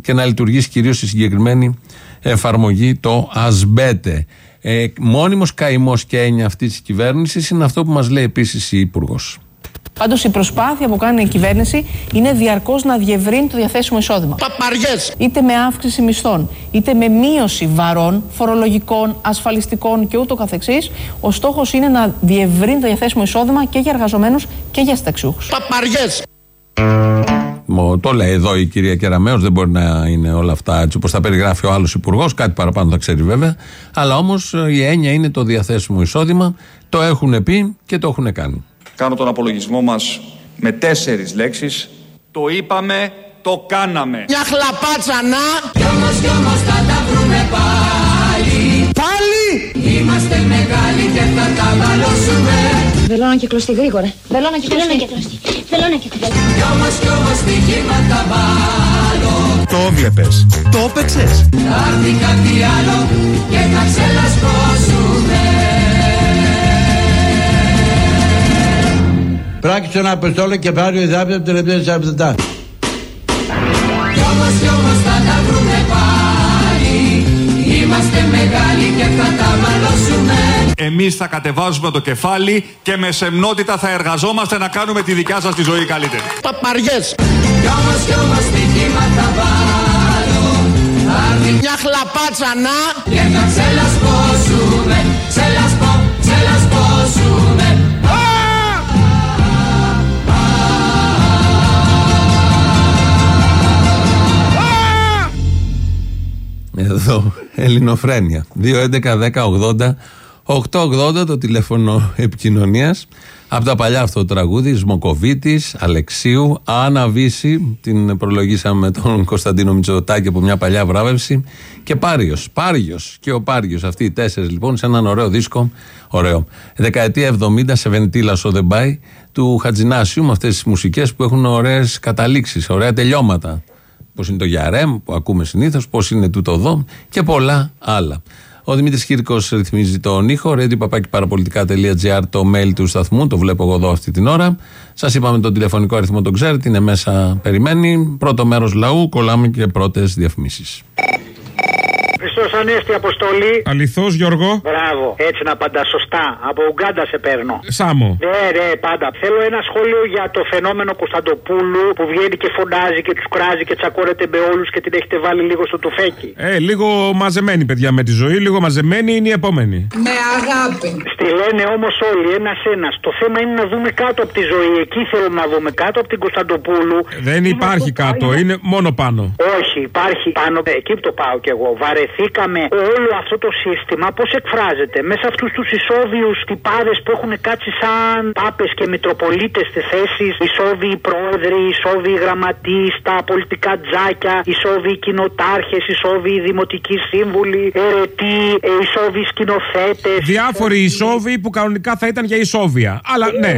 και να λειτουργήσει κυρίως η συγκεκριμένη εφαρμογή το ΑΣΜΠΕΤΕ. Ε, μόνιμος καημός και έννοια αυτής της κυβέρνησης είναι αυτό που μας λέει επίσης η υπουργός. Πάντως η προσπάθεια που κάνει η κυβέρνηση είναι διαρκώς να διευρύνει το διαθέσιμο εισόδημα. Παπαριές! Είτε με αύξηση μισθών, είτε με μείωση βαρών, φορολογικών, ασφαλιστικών και ούτω καθεξής. Ο στόχος είναι να διευρύνει το διαθέσιμο εισόδημα και για εργαζομένους και για συνταξιούχους. Παπαριές! Μο- Το λέει εδώ η κυρία Κεραμέο, δεν μπορεί να είναι όλα αυτά έτσι όπως τα περιγράφει ο άλλος υπουργός. Κάτι παραπάνω θα ξέρει βέβαια. Αλλά όμως η έννοια είναι το διαθέσιμο εισόδημα. Το έχουν πει και το έχουν κάνει. Κάνω τον απολογισμό μας με τέσσερις λέξεις. Το είπαμε, το κάναμε. Μια χλαπάτσα να. Κι όμως κι όμως θα τα βρούμε πάλι Πάλι! Είμαστε μεγάλοι και θα τα μαλώσουμε Βελόνα και κλωστή γρήγορα. Βελόνα και κλωστή. Βελόνα και κλωστή. Κι όμως κι όμως στοιχήματα βάλω Το έβλεπες. Το έπαιξες. Θα έρθει κάτι άλλο και θα ξελασπώσουμε Πράξτε να απεστόλο και πάρει ο Ιδάπης από τελευταία αυτά. Κι όμως κι όμως θα τα βρούμε πάλι Είμαστε μεγάλοι και θα τα μαλώσουμε Εμείς θα κατεβάζουμε το κεφάλι και με σεμνότητα θα εργαζόμαστε να κάνουμε τη δικιά σας τη ζωή καλύτερη. Παπαριές! Κι όμως κι όμως στοιχήματα βάλω Θα έρθει Μια χλαπάτσα να. και θα ξελασπώσουμε Ξελασπώ, ξελασπώσουμε Εδώ, Ελληνοφρένια. 2, 11, 10, 80, 880 το τηλέφωνο επικοινωνίας. Από τα παλιά αυτό το τραγούδι, Σμοκοβίτης, Αλεξίου, Άννα Βύση, την προλογίσαμε με τον Κωνσταντίνο Μητσοτάκη από μια παλιά βράβευση. Και Πάριος, Πάριος και ο Πάριος. Αυτοί οι τέσσερις λοιπόν σε έναν ωραίο δίσκο. Ωραίο. Δεκαετία 70 σε Βεντήλα ο Δεμπάι του Χατζινάσιου με αυτές τις μουσικές που έχουν ωραίες καταλήξεις, ωραία τελειώματα. Πώς είναι το Γιαρέμ που ακούμε συνήθως, πώς είναι τούτο εδώ και πολλά άλλα. Ο Δημήτρης Κύρκος ρυθμίζει τον ήχο. ready το mail του σταθμού. Το βλέπω εγώ εδώ αυτή την ώρα. Σας είπαμε τον τηλεφωνικό αριθμό, τον ξέρετε. Είναι μέσα, περιμένει. Πρώτο μέρος λαού. Κολλάμε και πρώτες διαφημίσεις. Χριστό Ανέστη Αποστολή. Αληθώς, Γιώργο. Μπράβο. Έτσι να απαντά σωστά. Από Ουγγάντα σε παίρνω. Σάμο. Ναι, ναι, πάντα. Θέλω ένα σχόλιο για το φαινόμενο Κωνσταντοπούλου που βγαίνει και φωνάζει και τους κράζει και τσακώνεται με όλους και την έχετε βάλει λίγο στο τουφέκι. Ε, λίγο μαζεμένη, παιδιά, με τη ζωή. Λίγο μαζεμένη είναι η επόμενη. Με αγάπη. Στη λένε όμως όλοι ένα-ένα. Το θέμα είναι να δούμε κάτω από τη ζωή. Εκεί θέλω να δούμε κάτω από την Κωνσταντοπούλου. Δεν υπάρχει κάτω, είναι μόνο πάνω. Όχι, υπάρχει πάνω. Εκεί που το πάω κι εγώ. Βαρεθήκαμε όλο αυτό το σύστημα πώς εκφράζεται; Μέσα αυτούς τους ισόβιους τυπάδες που έχουν κάτσει σαν πάπε και μητροπολίτες στι θέσει, ισόβιοι πρόεδροι, ισόβιοι γραμματεί, τα πολιτικά τζάκια, ισόβιοι κοινοτάρχες, ισόβιοι δημοτικοί σύμβουλοι, ερετοί, ε, ισόβιοι σκηνοθέτες. Διάφοροι ισόβιοι που κανονικά θα ήταν για ισόβια. Αλλά ναι.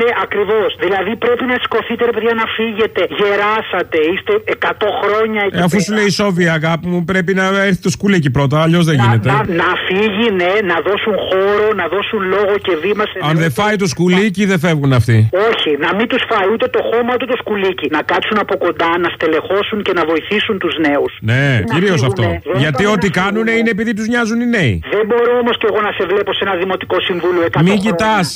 Ναι, ακριβώς. Δηλαδή πρέπει να σηκωθείτε, ρε παιδιά, να φύγετε. Γεράσατε, είστε 100 χρόνια εκεί. Ε, αφού σου λέει ισόβια, αγάπη μου, πρέπει να έρθει το σκουλέκι πρώτα, αλλιώς δεν γίνεται. Να, να φύγει, ναι, να δώσουν χώρο, να δώσουν λόγο και βήμα σε Αν δεν φάει το σκουλίκι, δεν φεύγουν αυτοί. Όχι, να μην τους φάει ούτε το χώμα ούτε το σκουλίκι. Να κάτσουν από κοντά, να στελεχώσουν και να βοηθήσουν τους νέους. Ναι, κυρίως αυτό. Γιατί ό,τι κάνουν είναι επειδή τους νοιάζουν οι νέοι. Δεν μπορώ όμως και εγώ να σε βλέπω σε ένα δημοτικό συμβούλιο 100 Μην κοιτάς.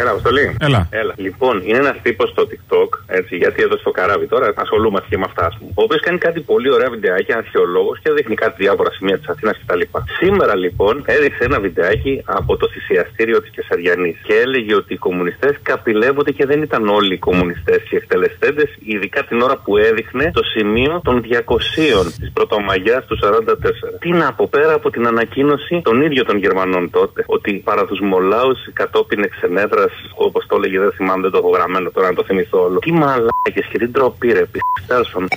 Έλα, Αποστολή. Έλα. Λοιπόν, είναι ένας τύπος στο TikTok, έτσι, γιατί εδώ στο καράβι τώρα ασχολούμαστε και με αυτά, ας πούμε, ο οποίος κάνει κάτι πολύ ωραία βιντεάκι, αρχαιολόγος και δείχνει κάτι διάφορα σημεία της Αθήνας κτλ. Σήμερα λοιπόν έδειξε ένα βιντεάκι από το θυσιαστήριο της Κεσαριανής και έλεγε ότι οι κομμουνιστές καπηλεύονται και δεν ήταν όλοι οι κομμουνιστές και εκτελεστέντες, ειδικά την ώρα που έδειχνε το σημείο των 200 της Πρωτομαγιάς του 44. Τι να πω πέρα από την ανακοίνωση των ίδιων των Γερμανών τότε, ότι παρά του Μολάου κατόπιν εξενέδρας όπως το έλεγε, δεν θυμάμαι, δεν το έχω γραμμένο τώρα να το θυμηθώ όλο. Τι μαλάκες και τι ντροπή, ρε, πιστάσον.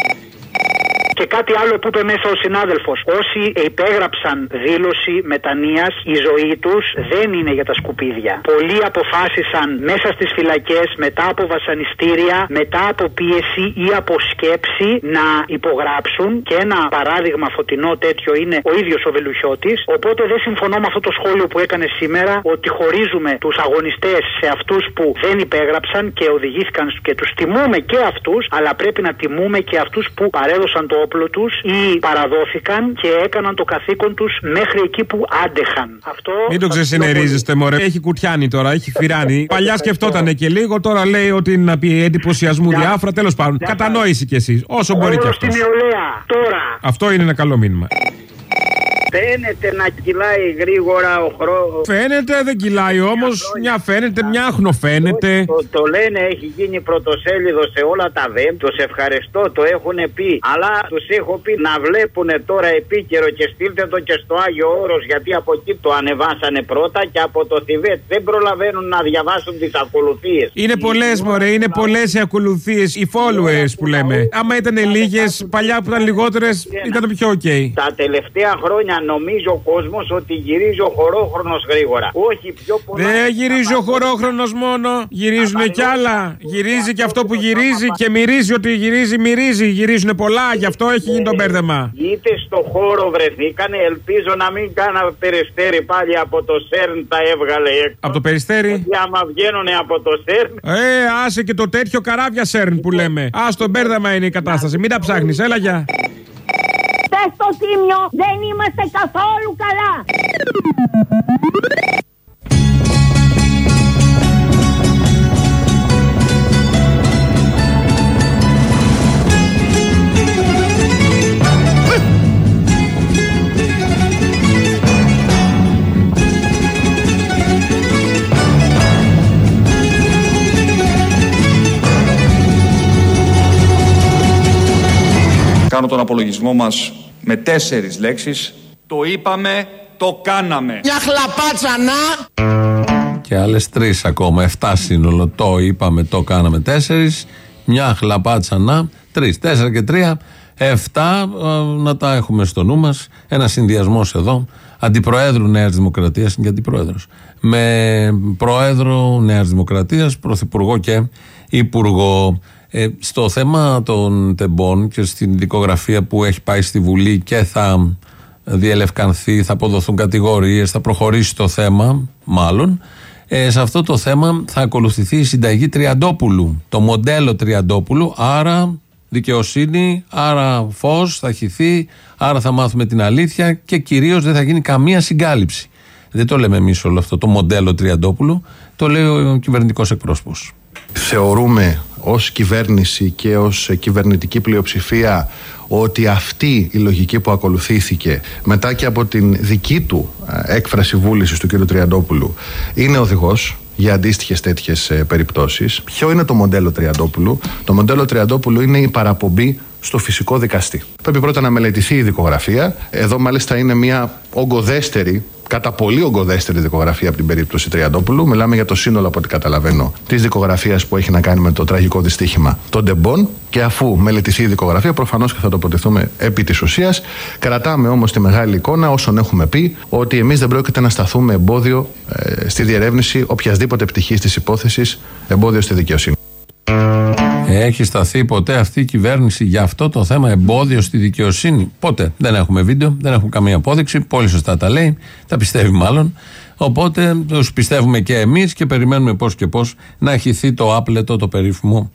Και κάτι άλλο που είπε μέσα ο συνάδελφος. Όσοι υπέγραψαν δήλωση μετανία, η ζωή τους δεν είναι για τα σκουπίδια. Πολλοί αποφάσισαν μέσα στις φυλακές μετά από βασανιστήρια, μετά από πίεση ή από σκέψη να υπογράψουν. Και ένα παράδειγμα φωτεινό τέτοιο είναι ο ίδιος ο Βελουχιώτης. Οπότε δεν συμφωνώ με αυτό το σχόλιο που έκανε σήμερα ότι χωρίζουμε τους αγωνιστές σε αυτούς που δεν υπέγραψαν και οδηγήθηκαν και τους τιμούμε και αυτούς, αλλά πρέπει να τιμούμε και αυτούς που παρέδωσαν το όπλο του ή παραδόθηκαν και έκαναν το καθήκον τους μέχρι εκεί που άντεχαν. Αυτό Μην το ξεσυνερίζεστε, μωρέ. Έχει κουτιάνει τώρα, έχει φυράνει. Παλιά σκεφτόταν και λίγο, τώρα λέει ότι είναι να πει εντυπωσιασμού διάφορα. Τέλος πάντων, κατανόηση κι εσείς. Όσο μπορεί κι αυτός. Τώρα. Αυτό είναι ένα καλό μήνυμα. Φαίνεται να κυλάει γρήγορα ο χρόνο. Φαίνεται, δεν κυλάει όμως. Μια φαίνεται, μια αχνοφαίνεται. Το, το λένε, έχει γίνει πρωτοσέλιδο σε όλα τα βεμ. Τους ευχαριστώ, το έχουν πει. Αλλά τους έχω πει να βλέπουν τώρα επίκαιρο και στείλτε το και στο Άγιο Όρος γιατί από εκεί το ανεβάσανε πρώτα και από το Θιβέτ δεν προλαβαίνουν να διαβάσουν τις ακολουθίες. Είναι πολλές, μωρέ, είναι πολλές οι ακολουθίες, οι followers που λέμε. Άμα ήταν λίγες, παλιά που ήταν λιγότερες, ήταν πιο ok. Τα τελευταία χρόνια νομίζει ο κόσμος ότι γυρίζει ο χωρόχρονος γρήγορα. Όχι, πιο πολλά. Δεν γυρίζει ο χωρόχρονος μόνο. Γυρίζουν κι άλλα. Γυρίζει και αυτό που γυρίζει και μυρίζει ότι γυρίζει, μυρίζει. Γυρίζουν πολλά, γι' αυτό έχει γίνει το μπέρδεμα. Είτε στο χώρο βρεθήκανε, ελπίζω να μην κάνα περιστέρι πάλι από το ΣΕΡΝ τα έβγαλε έξω. Από το περιστέρι; Γιατί άμα βγαίνουν από το ΣΕΡΝ. Ε, άσε και το τέτοιο καράβια ΣΕΡΝ που λέμε. Α το μπέρδεμα είναι η κατάσταση. Μην τα ψάχνεις, έλα για. Πες στο τίμιο, δεν είμαστε καθόλου καλά. Κάνω τον απολογισμό μας με τέσσερις λέξεις. Το είπαμε, το κάναμε. Μια χλαπάτσα να. Και άλλες τρεις ακόμα. Εφτά σύνολο. Το είπαμε, το κάναμε τέσσερις. Μια χλαπάτσα να. Τρεις. Τέσσερα και τρία. Εφτά. ε, Να τα έχουμε στο νου μας. Ένας συνδυασμός εδώ. Αντιπροέδρου Νέας Δημοκρατίας είναι και αντιπρόεδρος. Με πρόεδρο Νέας Δημοκρατίας, πρωθυπουργό και υπουργό. Ε, στο θέμα των τεμπών και στην δικογραφία που έχει πάει στη Βουλή και θα διελευκανθεί, θα αποδοθούν κατηγορίες, θα προχωρήσει το θέμα, μάλλον. Ε, σε αυτό το θέμα θα ακολουθηθεί η συνταγή Τριαντόπουλου, το μοντέλο Τριαντόπουλου, άρα δικαιοσύνη, άρα φως θα χυθεί, άρα θα μάθουμε την αλήθεια και κυρίως δεν θα γίνει καμία συγκάλυψη. Δεν το λέμε εμείς όλο αυτό το μοντέλο Τριαντόπουλου, το λέει ο κυβερνητικός εκπρόσωπος. Θεωρούμε ως κυβέρνηση και ως κυβερνητική πλειοψηφία ότι αυτή η λογική που ακολουθήθηκε μετά και από την δική του ε, έκφραση βούλησης του κ. Τριαντόπουλου είναι οδηγός για αντίστοιχες τέτοιες περιπτώσεις. Ποιο είναι το μοντέλο Τριαντόπουλου, Το μοντέλο Τριαντόπουλου είναι η παραπομπή στο φυσικό δικαστή. Πρέπει πρώτα να μελετηθεί η δικογραφία. Εδώ, μάλιστα, είναι μια ογκοδέστερη κατά πολύ ογκοδέστερη δικογραφία από την περίπτωση Τριαντόπουλου. Μιλάμε για το σύνολο, από ό,τι καταλαβαίνω, της δικογραφίας που έχει να κάνει με το τραγικό δυστύχημα των Ντεμπών. Και αφού μελετηθεί η δικογραφία, προφανώς και θα τοποθετηθούμε επί της ουσίας. Κρατάμε όμως τη μεγάλη εικόνα όσων έχουμε πει ότι εμείς δεν πρόκειται να σταθούμε εμπόδιο ε, στη διερεύνηση οποιασδήποτε πτυχής της υπόθεσης, εμπόδιο στη δικαιοσύνη. Έχει σταθεί ποτέ αυτή η κυβέρνηση για αυτό το θέμα εμπόδιο στη δικαιοσύνη; Ποτέ. Δεν έχουμε βίντεο, δεν έχουμε καμία απόδειξη. Πολύ σωστά τα λέει. Τα πιστεύει μάλλον. Οπότε τους πιστεύουμε και εμείς και περιμένουμε πώς και πώς να χυθεί το άπλετο, το περίφημο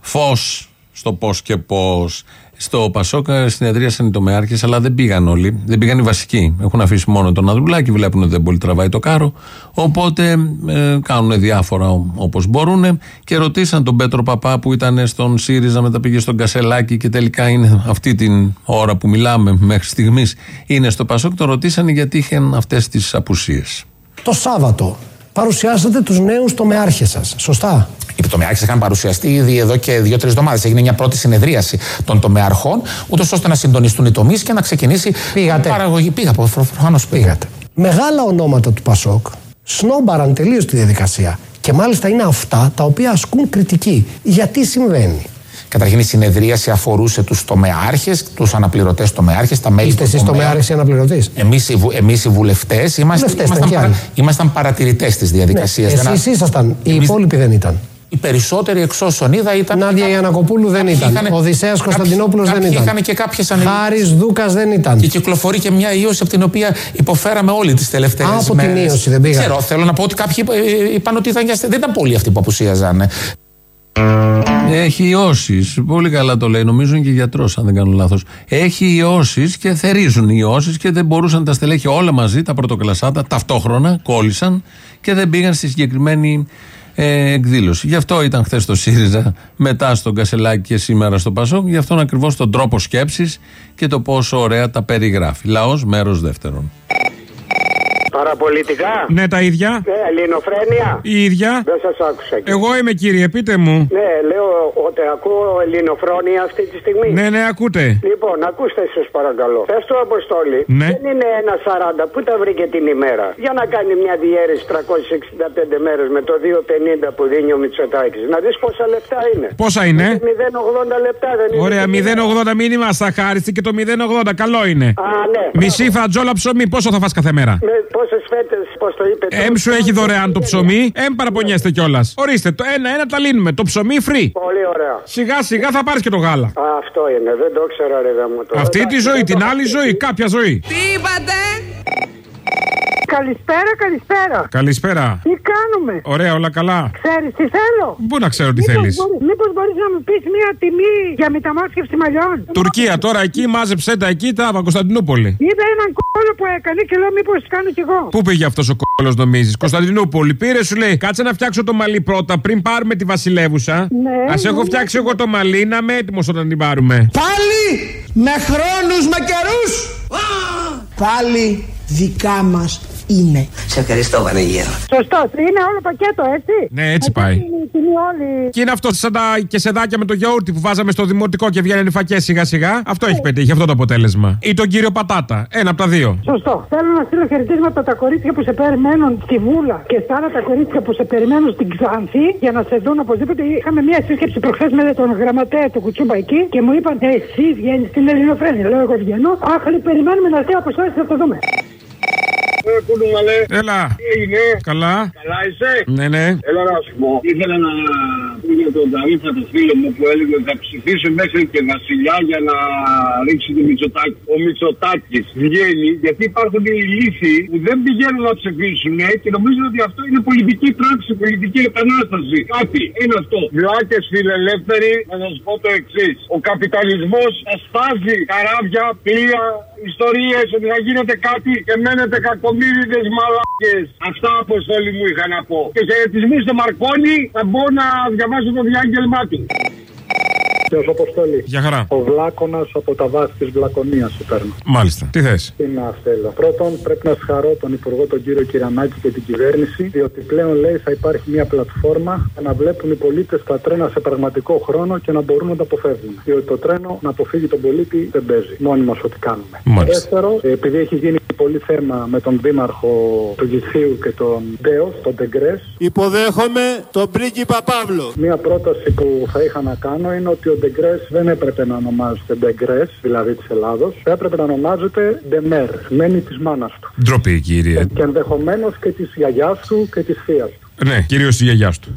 φως στο πώς και πώς. Στο Πασόκα συνεδρίασαν οι τομεάρχες, αλλά δεν πήγαν όλοι. Δεν πήγαν οι βασικοί. Έχουν αφήσει μόνο τον Ανδρουλάκη, βλέπουν ότι δεν πολύ τραβάει το κάρο. Οπότε ε, κάνουν διάφορα όπως μπορούν και ρωτήσαν τον Πέτρο Παπά που ήταν στον ΣΥΡΙΖΑ, μετά πήγε στον Κασελάκη και τελικά είναι αυτή την ώρα που μιλάμε μέχρι στιγμής είναι στο Πασόκ. Το ρωτήσαν γιατί είχαν αυτές τις απουσίες. Το Σάββατο παρουσιάσατε τους νέους τομεάρχε σας. Σωστά; Οι τομεάρχε είχαν παρουσιαστεί ήδη εδώ και δύο-τρεις εβδομάδες. Έγινε μια πρώτη συνεδρίαση των τομεαρχών, ούτως ώστε να συντονιστούν οι τομείς και να ξεκινήσει Πήγατε. η παραγωγή. Πήγα, προφανώς πήγατε. Μεγάλα ονόματα του Πασόκ σνόμπαραν τελείως τη διαδικασία. Και μάλιστα είναι αυτά τα οποία ασκούν κριτική. Γιατί συμβαίνει; Καταρχήν η συνεδρίαση αφορούσε τους τομεάρχες, τους αναπληρωτές τομεάρχες, τα μέλη Είστε του εσείς τομεάρχες ή αναπληρωτής; Εμείς οι, βου, εμείς οι βουλευτές είμαστε, Βουλευτές ήταν ήμασταν, και παρα, άλλοι. ήμασταν παρατηρητές της διαδικασίας. Ναι, Εσείς ήσασταν. Οι υπόλοιποι δεν ήταν. Οι περισσότεροι εξ όσων είδα ήταν. Νάντια Ιανακοπούλου δεν Κάποιοι ήταν. είχαν- Οδυσσέας κάποιοι- Κωνσταντινόπουλος δεν κάποιοι ήταν. είχαν και κάποιες ανελήψει. Χάρης Δούκας δεν ήταν. Και κυκλοφορεί και μια ίωση από την οποία υποφέραμε όλοι τις τελευταίες Α, μέρε. από την ίωση δεν πήγατε. Ξέρω, θέλω να πω ότι κάποιοι είπα- ε, είπαν ότι ήταν για αστε- Δεν ήταν πολλοί αυτοί που απουσίαζαν. Έχει ιώσεις. Πολύ καλά το λέει. Νομίζω είναι και γιατρός, αν δεν κάνω λάθος. Έχει ιώσεις και θερίζουν οι ιώσεις και δεν μπορούσαν τα στελέχη όλα μαζί, τα πρωτοκλασάτα, ταυτόχρονα, κόλλησαν και δεν πήγαν στη συγκεκριμένη ε, εκδήλωση. Γι' αυτό ήταν χθες στο ΣΥΡΙΖΑ, μετά στον Κασελάκη και σήμερα στο Πασόκ. Γι' αυτόν ακριβώς τον τρόπο σκέψης και το πόσο ωραία τα περιγράφει. Λαός, μέρος δεύτερον. Παραπολιτικά; Ναι, τα ίδια. Ναι, ελληνοφρένεια; Η ίδια. Δεν σας άκουσα. κύριε. Εγώ είμαι κύριε, πείτε μου. Ναι, λέω ότι ακούω ελληνοφρόνια αυτή τη στιγμή. Ναι, ναι, ακούτε. Λοιπόν, ακούστε σας παρακαλώ. Πες του Αποστόλη. Ναι. Δεν είναι ένα 40. Πού τα βρήκε την ημέρα; Για να κάνει μια διαίρεση 365 μέρες με το 2,50 που δίνει ο Μητσοτάκης. Να δεις πόσα λεπτά είναι. Πόσα είναι; 0,80 λεπτά δεν είναι. Ωραία, την ημέρα. 0,80 μήνυμα στα χάριστη και το 0,80. Καλό είναι. Α, ναι. Μισή φατζόλα ψωμί, πόσο θα φας κάθε μέρα; Με πόσε φέτες, πώ το είπε. Εμ σου έχει δωρεάν το ψωμί, εμ παραπονιέστε κιόλας. Ορίστε, το ένα-ένα τα λύνουμε. Το ψωμί free. Πολύ ωραία. Σιγά σιγά θα πάρεις και το γάλα. Α, αυτό είναι, δεν το ήξερα ρε γάμο το. Αυτή τη ζωή, την άλλη ζωή, κάποια ζωή. Τι είπατε; Καλησπέρα, καλησπέρα. Καλησπέρα. Τι κάνουμε; Ωραία, όλα καλά; Ξέρεις τι θέλω; Πού να ξέρω τι θέλεις; Μήπως μπορείς να μου πεις μία τιμή για μεταμόσχευση μαλλιών; Τουρκία, τώρα εκεί, μάζεψε τα εκεί, τα από Κωνσταντινούπολη. Είδα έναν κόλλο που έκανε και λέω μήπως κάνω κι εγώ. Πού πήγε αυτός ο κόλλο, νομίζεις; Κωνσταντινούπολη. Πήρε, σου λέει, κάτσε να φτιάξω το μαλλί πρώτα πριν πάρουμε τη βασιλεύουσα. Ναι, Α έχω ναι, φτιάξει εγώ το μαλλί, να είμαι έτοιμος όταν την πάρουμε. Πάλι με χρόνους, με καιρούς. Πάλι δικά μας είναι. Σε ευχαριστώ, Βανίγερο. Σωστό. Είναι όλο πακέτο, έτσι. Ναι, έτσι Μετά πάει. είναι η τιμή όλη. Και είναι αυτό σαν τα κεσεδάκια με το γιαούρτι που βάζαμε στο δημοτικό και βγαίνουν φακές σιγά σιγά. Αυτό έχει πετύχει, αυτό το αποτέλεσμα. Ή τον κύριο Πατάτα. Ένα από τα δύο. Σωστό. Θέλω να στείλω χαιρετίσματα τα κορίτσια που σε περιμένουν στη Βούλα και στα άλλα τα κορίτσια που σε περιμένουν στην Ξάνθη για να σε δουν οπωσδήποτε. Είχαμε μια σύσκεψη προχθές με τον γραμματέα του Κουτσούμπα εκεί και μου είπαν Εσύ βγαίνεις στην Ελληνοφρένεια. Λέω Εγώ βγαίνω. Αχ, λέει, περιμένουμε να έρθει αποστολή θα το δούμε. Ε, κούλουμαλε. Έλα. Τι έγινε; Καλά. Καλά είσαι; Ναι, ναι. Έλα να σου πω. Ήθελα να πω για τον Ταρίφα το φίλο μου που έλεγε ότι θα ψηφίσει μέχρι και βασιλιά για να ρίξει το Μητσοτάκη. Ο Μητσοτάκης βγαίνει γιατί υπάρχουν οι λύθοι που δεν πηγαίνουν να ψηφίσουν ε, και νομίζουν ότι αυτό είναι πολιτική πράξη, πολιτική επανάσταση. Κάτι είναι αυτό. Βλάκε φιλελεύθεροι, να σας πω το εξής. Ο καπιταλισμός ασπάζει καράβια, πλοία, ιστορίες ότι θα γίνεται κάτι και μένετε κακομίριδε μαλάκες. Αυτά αποστόλη μου είχα να πω. Και χαιρετισμούς στο Μαρκόνι θα μπω να διαβάσω το διάγγελμά του. Γεια σου, Αποστόλη. Γεια χαρά. Ο Βλάκονα από τα βάθη της Βλακωνίας σου παίρνω. Μάλιστα. Τι θες; Τι να θέλω. Πρώτον, πρέπει να συγχαρώ τον Υπουργό τον κύριο Κυρανάκη και την κυβέρνηση, διότι πλέον λέει θα υπάρχει μια πλατφόρμα για να βλέπουν οι πολίτες τα τρένα σε πραγματικό χρόνο και να μπορούν να τα αποφεύγουν. Διότι το τρένο να αποφύγει τον πολίτη δεν παίζει. Μόνοι μα ό,τι κάνουμε. Μάλιστα. Δεύτερο, επειδή έχει γίνει πολύ θέμα με τον Δήμαρχο του Γηθίου και τον Ντέο, τον Τεγκρέ, Υποδέχομαι τον πρίγκιπα Παύλο. Μία πρόταση που θα είχα να κάνω είναι ότι ο Ντεγκρέ δεν έπρεπε να ονομάζεται Ντεγκρέ, δηλαδή της Ελλάδος. Θα έπρεπε να ονομάζεται Ντεμέρ, μένει της μάνας του. Ντροπή, κύριε. Και ενδεχομένως και της γιαγιάς του και της θείας του. Ναι, κυρίως της γιαγιάς του.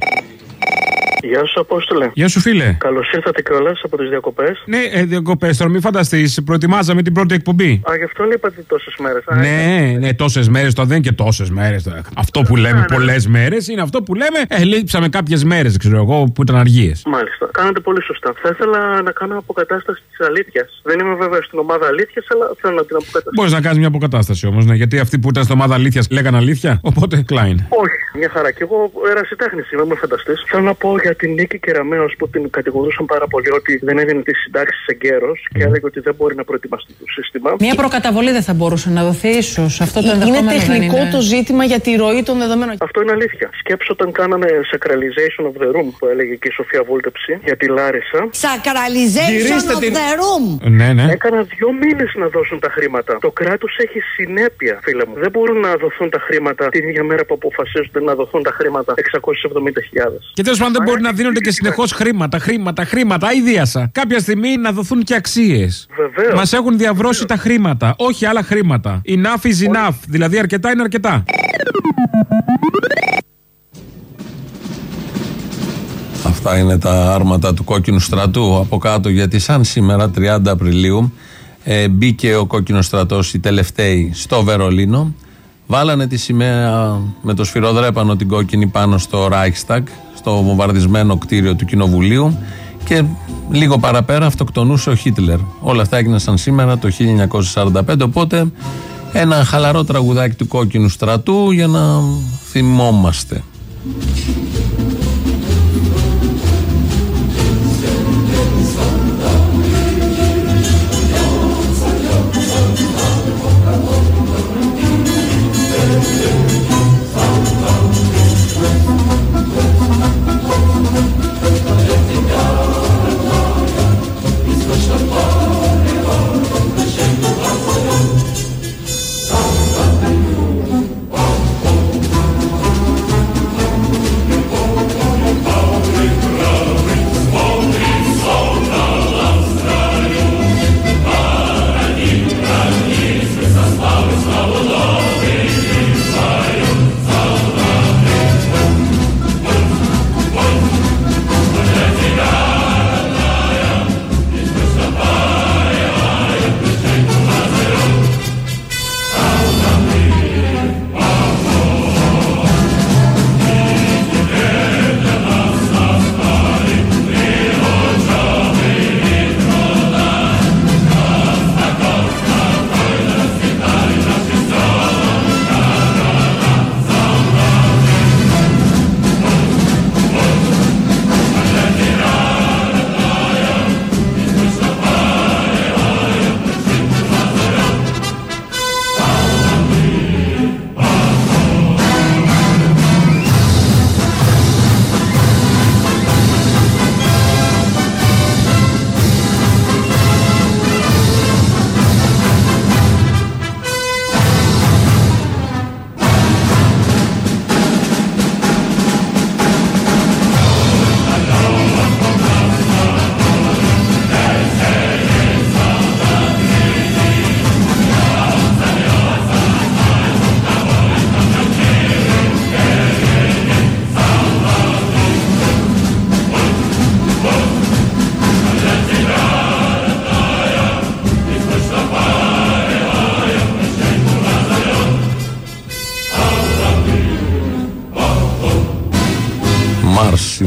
Γεια σου, Απόστολε. Γεια σου, φίλε. Καλώς ήρθατε κιόλας από τις διακοπές. Ναι, ε, διακοπές τώρα, μην φανταστείς. Προετοιμάζαμε την πρώτη εκπομπή. Α, γι' αυτό είπατε τόσες μέρες. Ναι, ναι, τόσες μέρες. Το δεν είναι και τόσες μέρες. Αυτό που λέμε ναι. πολλές μέρες είναι αυτό που λέμε. Ε, λείψαμε κάποιες μέρες, ξέρω εγώ, που ήταν αργίες. Μάλιστα. Κάνατε πολύ σωστά. Θα ήθελα να κάνω αποκατάσταση της αλήθειας. Δεν είμαι βέβαια στην ομάδα αλήθειας, αλλά θέλω να την αποκαταστήσω. Μπορείς να κάνεις μια αποκατάσταση όμως, ναι, γιατί αυτοί που ήταν στην ομάδα αλήθειας λέγανε αλήθεια. Οπότε, Κλάιν. Όχι, μια χαρά. Και εγώ ερασιτέχνης είμαι, μην φανταστείς. Θέλω να πω για την Νίκη Κεραμέο που την κατηγορούσαν πάρα πολύ ότι δεν έδινε τις συντάξεις εγκαίρω και έλεγε ότι δεν μπορεί να προετοιμαστεί το σύστημα. Μια προκαταβολή δεν θα μπορούσε να δοθεί, ίσως. Αυτό το Είναι ενδεχόμενο δεν τεχνικό είναι. το ζήτημα για τη ροή των δεδομένων. Αυτό είναι αλήθεια. Σκέψω όταν κάναμε sacralization of the room που έλεγε και η Σοφία Βούλτεψη για τη Λάρισα. Sacralization of the room. Ναι, ναι. Έκανα δύο μήνες να δώσουν τα χρήματα. Το κράτος έχει συνέπεια, φίλε μου. Δεν μπορούν να δοθούν τα χρήματα την ίδια μέρα που αποφασίζονται να δοθούν τα χρήματα 670.000. Και τέλος πάντων δεν μπορεί να δίνονται και συνεχώς χρήματα, χρήματα, χρήματα. Αηδίασα. Κάποια στιγμή να δοθούν και αξίες. Βεβαίως. Μας έχουν διαβρώσει τα χρήματα. Όχι άλλα χρήματα. Enough is enough. Δηλαδή αρκετά είναι αρκετά. Αυτά είναι τα άρματα του κόκκινου στρατού. Από κάτω γιατί σαν σήμερα 30 Απριλίου ε, μπήκε ο κόκκινος στρατός οι τελευταίοι στο Βερολίνο. Βάλανε τη σημαία με το σφυροδρέπανο την κόκκινη πάνω στο Reichstag στο βομβαρδισμένο κτίριο του Κοινοβουλίου και λίγο παραπέρα αυτοκτονούσε ο Χίτλερ. Όλα αυτά έγιναν σαν σήμερα το 1945 οπότε ένα χαλαρό τραγουδάκι του κόκκινου στρατού για να θυμόμαστε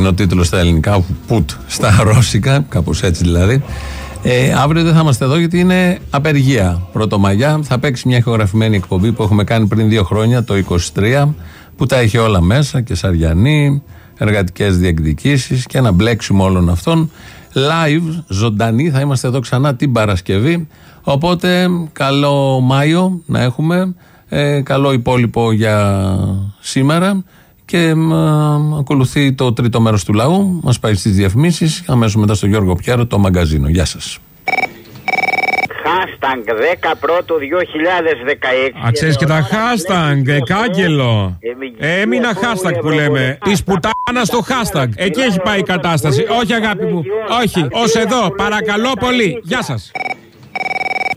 είναι ο τίτλος στα ελληνικά, Πουτ στα ρώσικα, κάπως έτσι δηλαδή. Ε, αύριο δεν θα είμαστε εδώ γιατί είναι απεργία. Πρωτομαγιά θα παίξει μια ηχογραφημένη εκπομπή που έχουμε κάνει πριν δύο χρόνια, το 23, που τα έχει όλα μέσα και Σαριανή, εργατικές διεκδικήσεις και ένα μπλέξιμο όλων αυτών. Live, ζωντανή, θα είμαστε εδώ ξανά την Παρασκευή. Οπότε, καλό Μάιο να έχουμε. Ε, καλό υπόλοιπο για σήμερα. Και μ, ακολουθεί το τρίτο μέρος του λαού. Μας πάει στις διαφημίσεις. Αμέσως μετά στο Γιώργο Πιάρο το μαγκαζίνο. Γεια σας. Hashtag 10 πρώτο 2016. Α, ξέρεις και τα hashtag, κάγκελο. Έμεινα hashtag που λέμε. Τη πουτάνα στο hashtag. Εκεί έχει πάει η κατάσταση. Όχι, αγάπη μου. Όχι. Ω εδώ. Παρακαλώ πολύ. Γεια σας.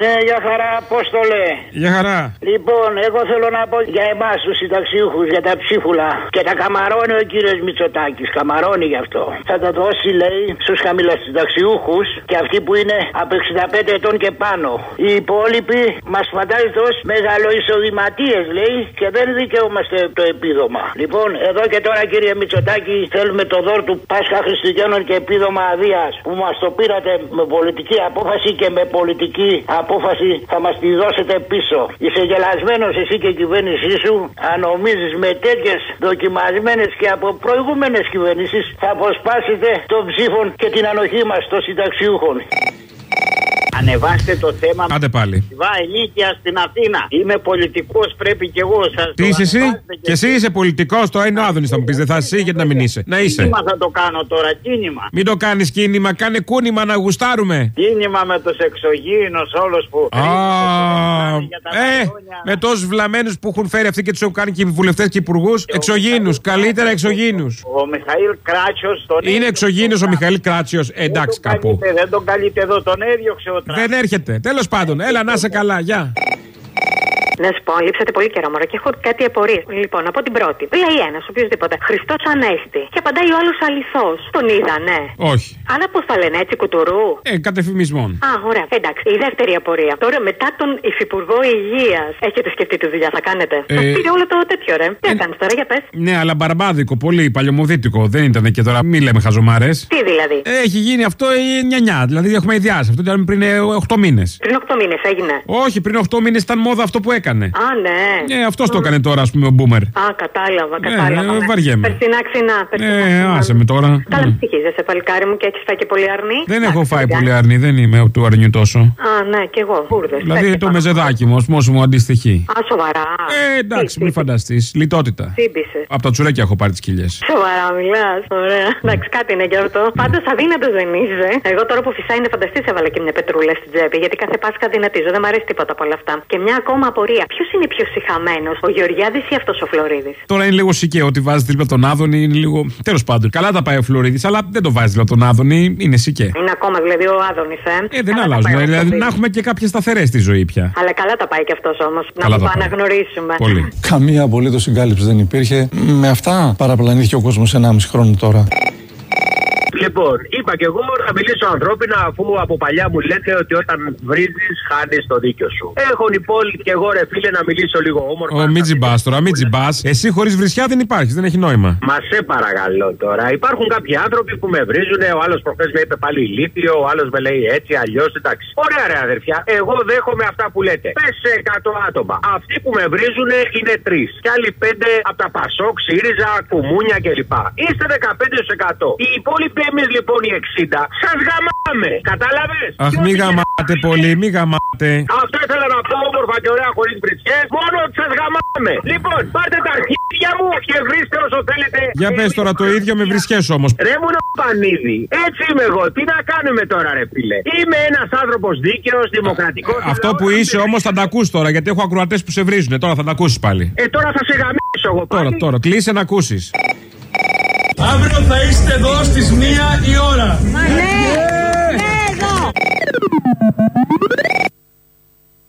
Ναι, για χαρά, πώς το λέει. Για χαρά. Λοιπόν, εγώ θέλω να πω για εμάς τους συνταξιούχους, για τα ψίφουλα. Και τα καμαρώνει ο κύριος Μητσοτάκης. Καμαρώνει γι' αυτό. Θα τα δώσει, λέει, στους χαμηλασυνταξιούχου και αυτοί που είναι από 65 ετών και πάνω. Οι υπόλοιποι μας φαντάζεται ως μεγαλοεισοδηματίες, λέει, και δεν δικαιούμαστε το επίδομα. Λοιπόν, εδώ και τώρα, κύριε Μητσοτάκη, θέλουμε το δώρο του Πάσχα Χριστουγέννων και επίδομα αδείας που μας το πήρατε με πολιτική απόφαση και με πολιτική απόφαση θα μας τη δώσετε πίσω. Είσαι γελασμένος εσύ και η κυβέρνησή σου αν νομίζεις με τέτοιες δοκιμασμένες και από προηγούμενες κυβερνήσεις θα αποσπάσετε των ψήφων και την ανοχή μας των συνταξιούχων. Ανεβάστε το θέμα Άντε πάλι. Βά ηλίκια στην Αθήνα. Είμαι πολιτικός, πρέπει κι εγώ σας Τι είσαι εσύ, και εσύ είσαι πολιτικός, το είναι ο Άδωνης θα μου πεις. Δεν θα είσαι γιατί να μην είσαι; Να είσαι. Κίνημα θα το κάνω τώρα, κίνημα. Μην το κάνεις κίνημα, κάνε κούνημα να γουστάρουμε. Κίνημα με τους εξωγήινους όλους που. Α, ε, με τόσους βλαμμένους που έχουν φέρει αυτοί και τους έχουν κάνει και οι βουλευτές και υπουργούς. Εξωγήινους, καλύτερα εξωγήινους. Ο Μιχαήλ Κράτσιο τον Είναι εξωγήινος ο Μιχαήλ Κράτσιο. Εντάξει κάπου. καλείτε, Δεν τον καλείτε εδώ, τον έδιωξε ο Δεν έρχεται. Τέλος πάντων, έλα να είσαι καλά. Γεια. Να σου πω, λείψατε πολύ καιρό μωρό και έχω κάτι απορίες. Λοιπόν, από την πρώτη. Λέει ένας, οποιοδήποτε. Χριστός Ανέστη. Και απαντάει ο άλλος αληθό. Τον είδανε. Όχι. Αλλά πώς τα λένε, έτσι κουτουρού; Ε, κατεφημισμών. Α, ωραία. Εντάξει. Η δεύτερη απορία. Τώρα μετά τον Υφυπουργό Υγείας. Έχετε σκεφτεί τη δουλειά, θα κάνετε; Ε, Θα πήρε όλο το τέτοιο, ρε. Τι έκανες τώρα, για πες. Ναι, αλλά μπαρμπάδικο, πολύ παλιωμοδίτικο. Δεν ήταν και τώρα, μη λέμε χαζομάρες. Τι δηλαδή; Έχει γίνει αυτό η νιανιά. Δηλαδή έχουμε ιδιάσει. Αυτό ήταν πριν 8 μήνες. Πριν 8 μήνες έγινε. Όχι, πριν 8 μήνες ήταν μόδα αυτό που έκανες. Α, ναι. Ε, αυτός το έκανε τώρα, ας πούμε, ο Μπούμερ. Α, κατάλαβα, κατάλαβα. Ε, ναι. βαριέμαι. Περσινά ξινά. Ε, άσε με τώρα. Καλά, Ε. ψυχίζεσαι, παλικάρι μου, και έχεις φάει και πολύ αρνή. Δεν έχω φάει πολύ αρνή, δεν είμαι του αρνιού τόσο. Α, ναι, κι εγώ. Μπούρδε. Δηλαδή το μεζεδάκι μου, όσο μου αντιστοιχεί. Α, σοβαρά. Ε, εντάξει, μην φανταστείς. Λιτότητα. Σύμπησες. Από τα τσουρέκια έχω πάρει τις κοιλιές. Σοβαρά, μιλάς. Ωραία. Εντάξει, κάτι είναι και αυτό. Πάντως αδύνατος δεν είσαι. Εγώ τώρα που φυσάει είναι φανταστή, έβαλα και μια πετρούλα στην τσέπη. Γιατί κάθε Πάσχα δυνατίζω. Δεν μου αρέσει τίποτα από όλα αυτά. Και μια ακόμα απορία. Ποιος είναι πιο συχαμένος, ο Γεωργιάδης ή αυτός ο Φλωρίδης; Τώρα είναι λίγο σικαίο ότι βάζει δίπλα τον Άδωνη, είναι λίγο. Τέλος πάντων. Καλά τα πάει ο Φλωρίδης, αλλά δεν το βάζει δίπλα τον Άδωνη, είναι σικέ. Είναι ακόμα δηλαδή ο Άδωνης, ε. Ε, δεν Καλά τα αλλάζουν. πάει ο Δηλαδή Φλωρίδης. να έχουμε και κάποιες σταθερές στη ζωή πια. Αλλά καλά τα πάει και αυτός όμως. Να Καλά το τα πάει. αναγνωρίσουμε. Πολύ. Καμία απολύτως συγκάλυψη δεν υπήρχε. Με αυτά παραπλανήθηκε ο κόσμος 1,5 χρόνο τώρα. Λοιπόν, είπα και εγώ να μιλήσω ανθρώπινα αφού από παλιά μου λέτε ότι όταν βρίζεις, χάνεις το δίκιο σου. Έχω λοιπόν και εγώ ρε φίλε να μιλήσω λίγο όμορφα. Ο μην τζιμπάς τώρα, μην τζιμπάς. Εσύ χωρίς βρισιά δεν υπάρχεις, δεν έχει νόημα. Μα σε παρακαλώ τώρα. Υπάρχουν κάποιοι άνθρωποι που με βρίζουν. Ο άλλος προχθές με είπε πάλι ηλίθιο. Ο άλλος με λέει έτσι, αλλιώς. Εντάξει. Ωραία, ρε αδερφιά. Εγώ δέχομαι αυτά που λέτε. Πες σε 100 άτομα. Αυτοί που με βρίζουν είναι 3. Και άλλοι 5 από τα Πασόκ, ΣΥΡΙΖΑ, Κουμούνια κλπ. Είστε 15%. Οι υπόλοιποι εμείς λοιπόν οι 60 σας γαμάμε. Κατάλαβες; Αχ, μη γαμάτε πολύ, μη γαμάτε. Αυτό ήθελα να πω όμορφα και ωραία χωρίς βρισιέ. Μόνο ότι σας γαμάμε. Λοιπόν, πάρτε τα αρχίδια μου και βρίστε όσο θέλετε. Για πες τώρα το ίδιο με βρισκέ όμως. Ρε μου πανίδι. Έτσι είμαι εγώ. Τι να κάνουμε τώρα, ρε φίλε. Είμαι ένας άνθρωπος δίκαιος, δημοκρατικός. Αυτό που είσαι όμως θα τα ακούσει τώρα, γιατί έχω ακροατές που σε βρίζουν. Τώρα θα τα ακούσεις πάλι. Ε, τώρα θα σε γαμίσω εγώ πάλι. Τώρα, τώρα, κλείσε να ακούσεις. Αύριο θα είστε εδώ στις μία η ώρα. Ναι, ναι.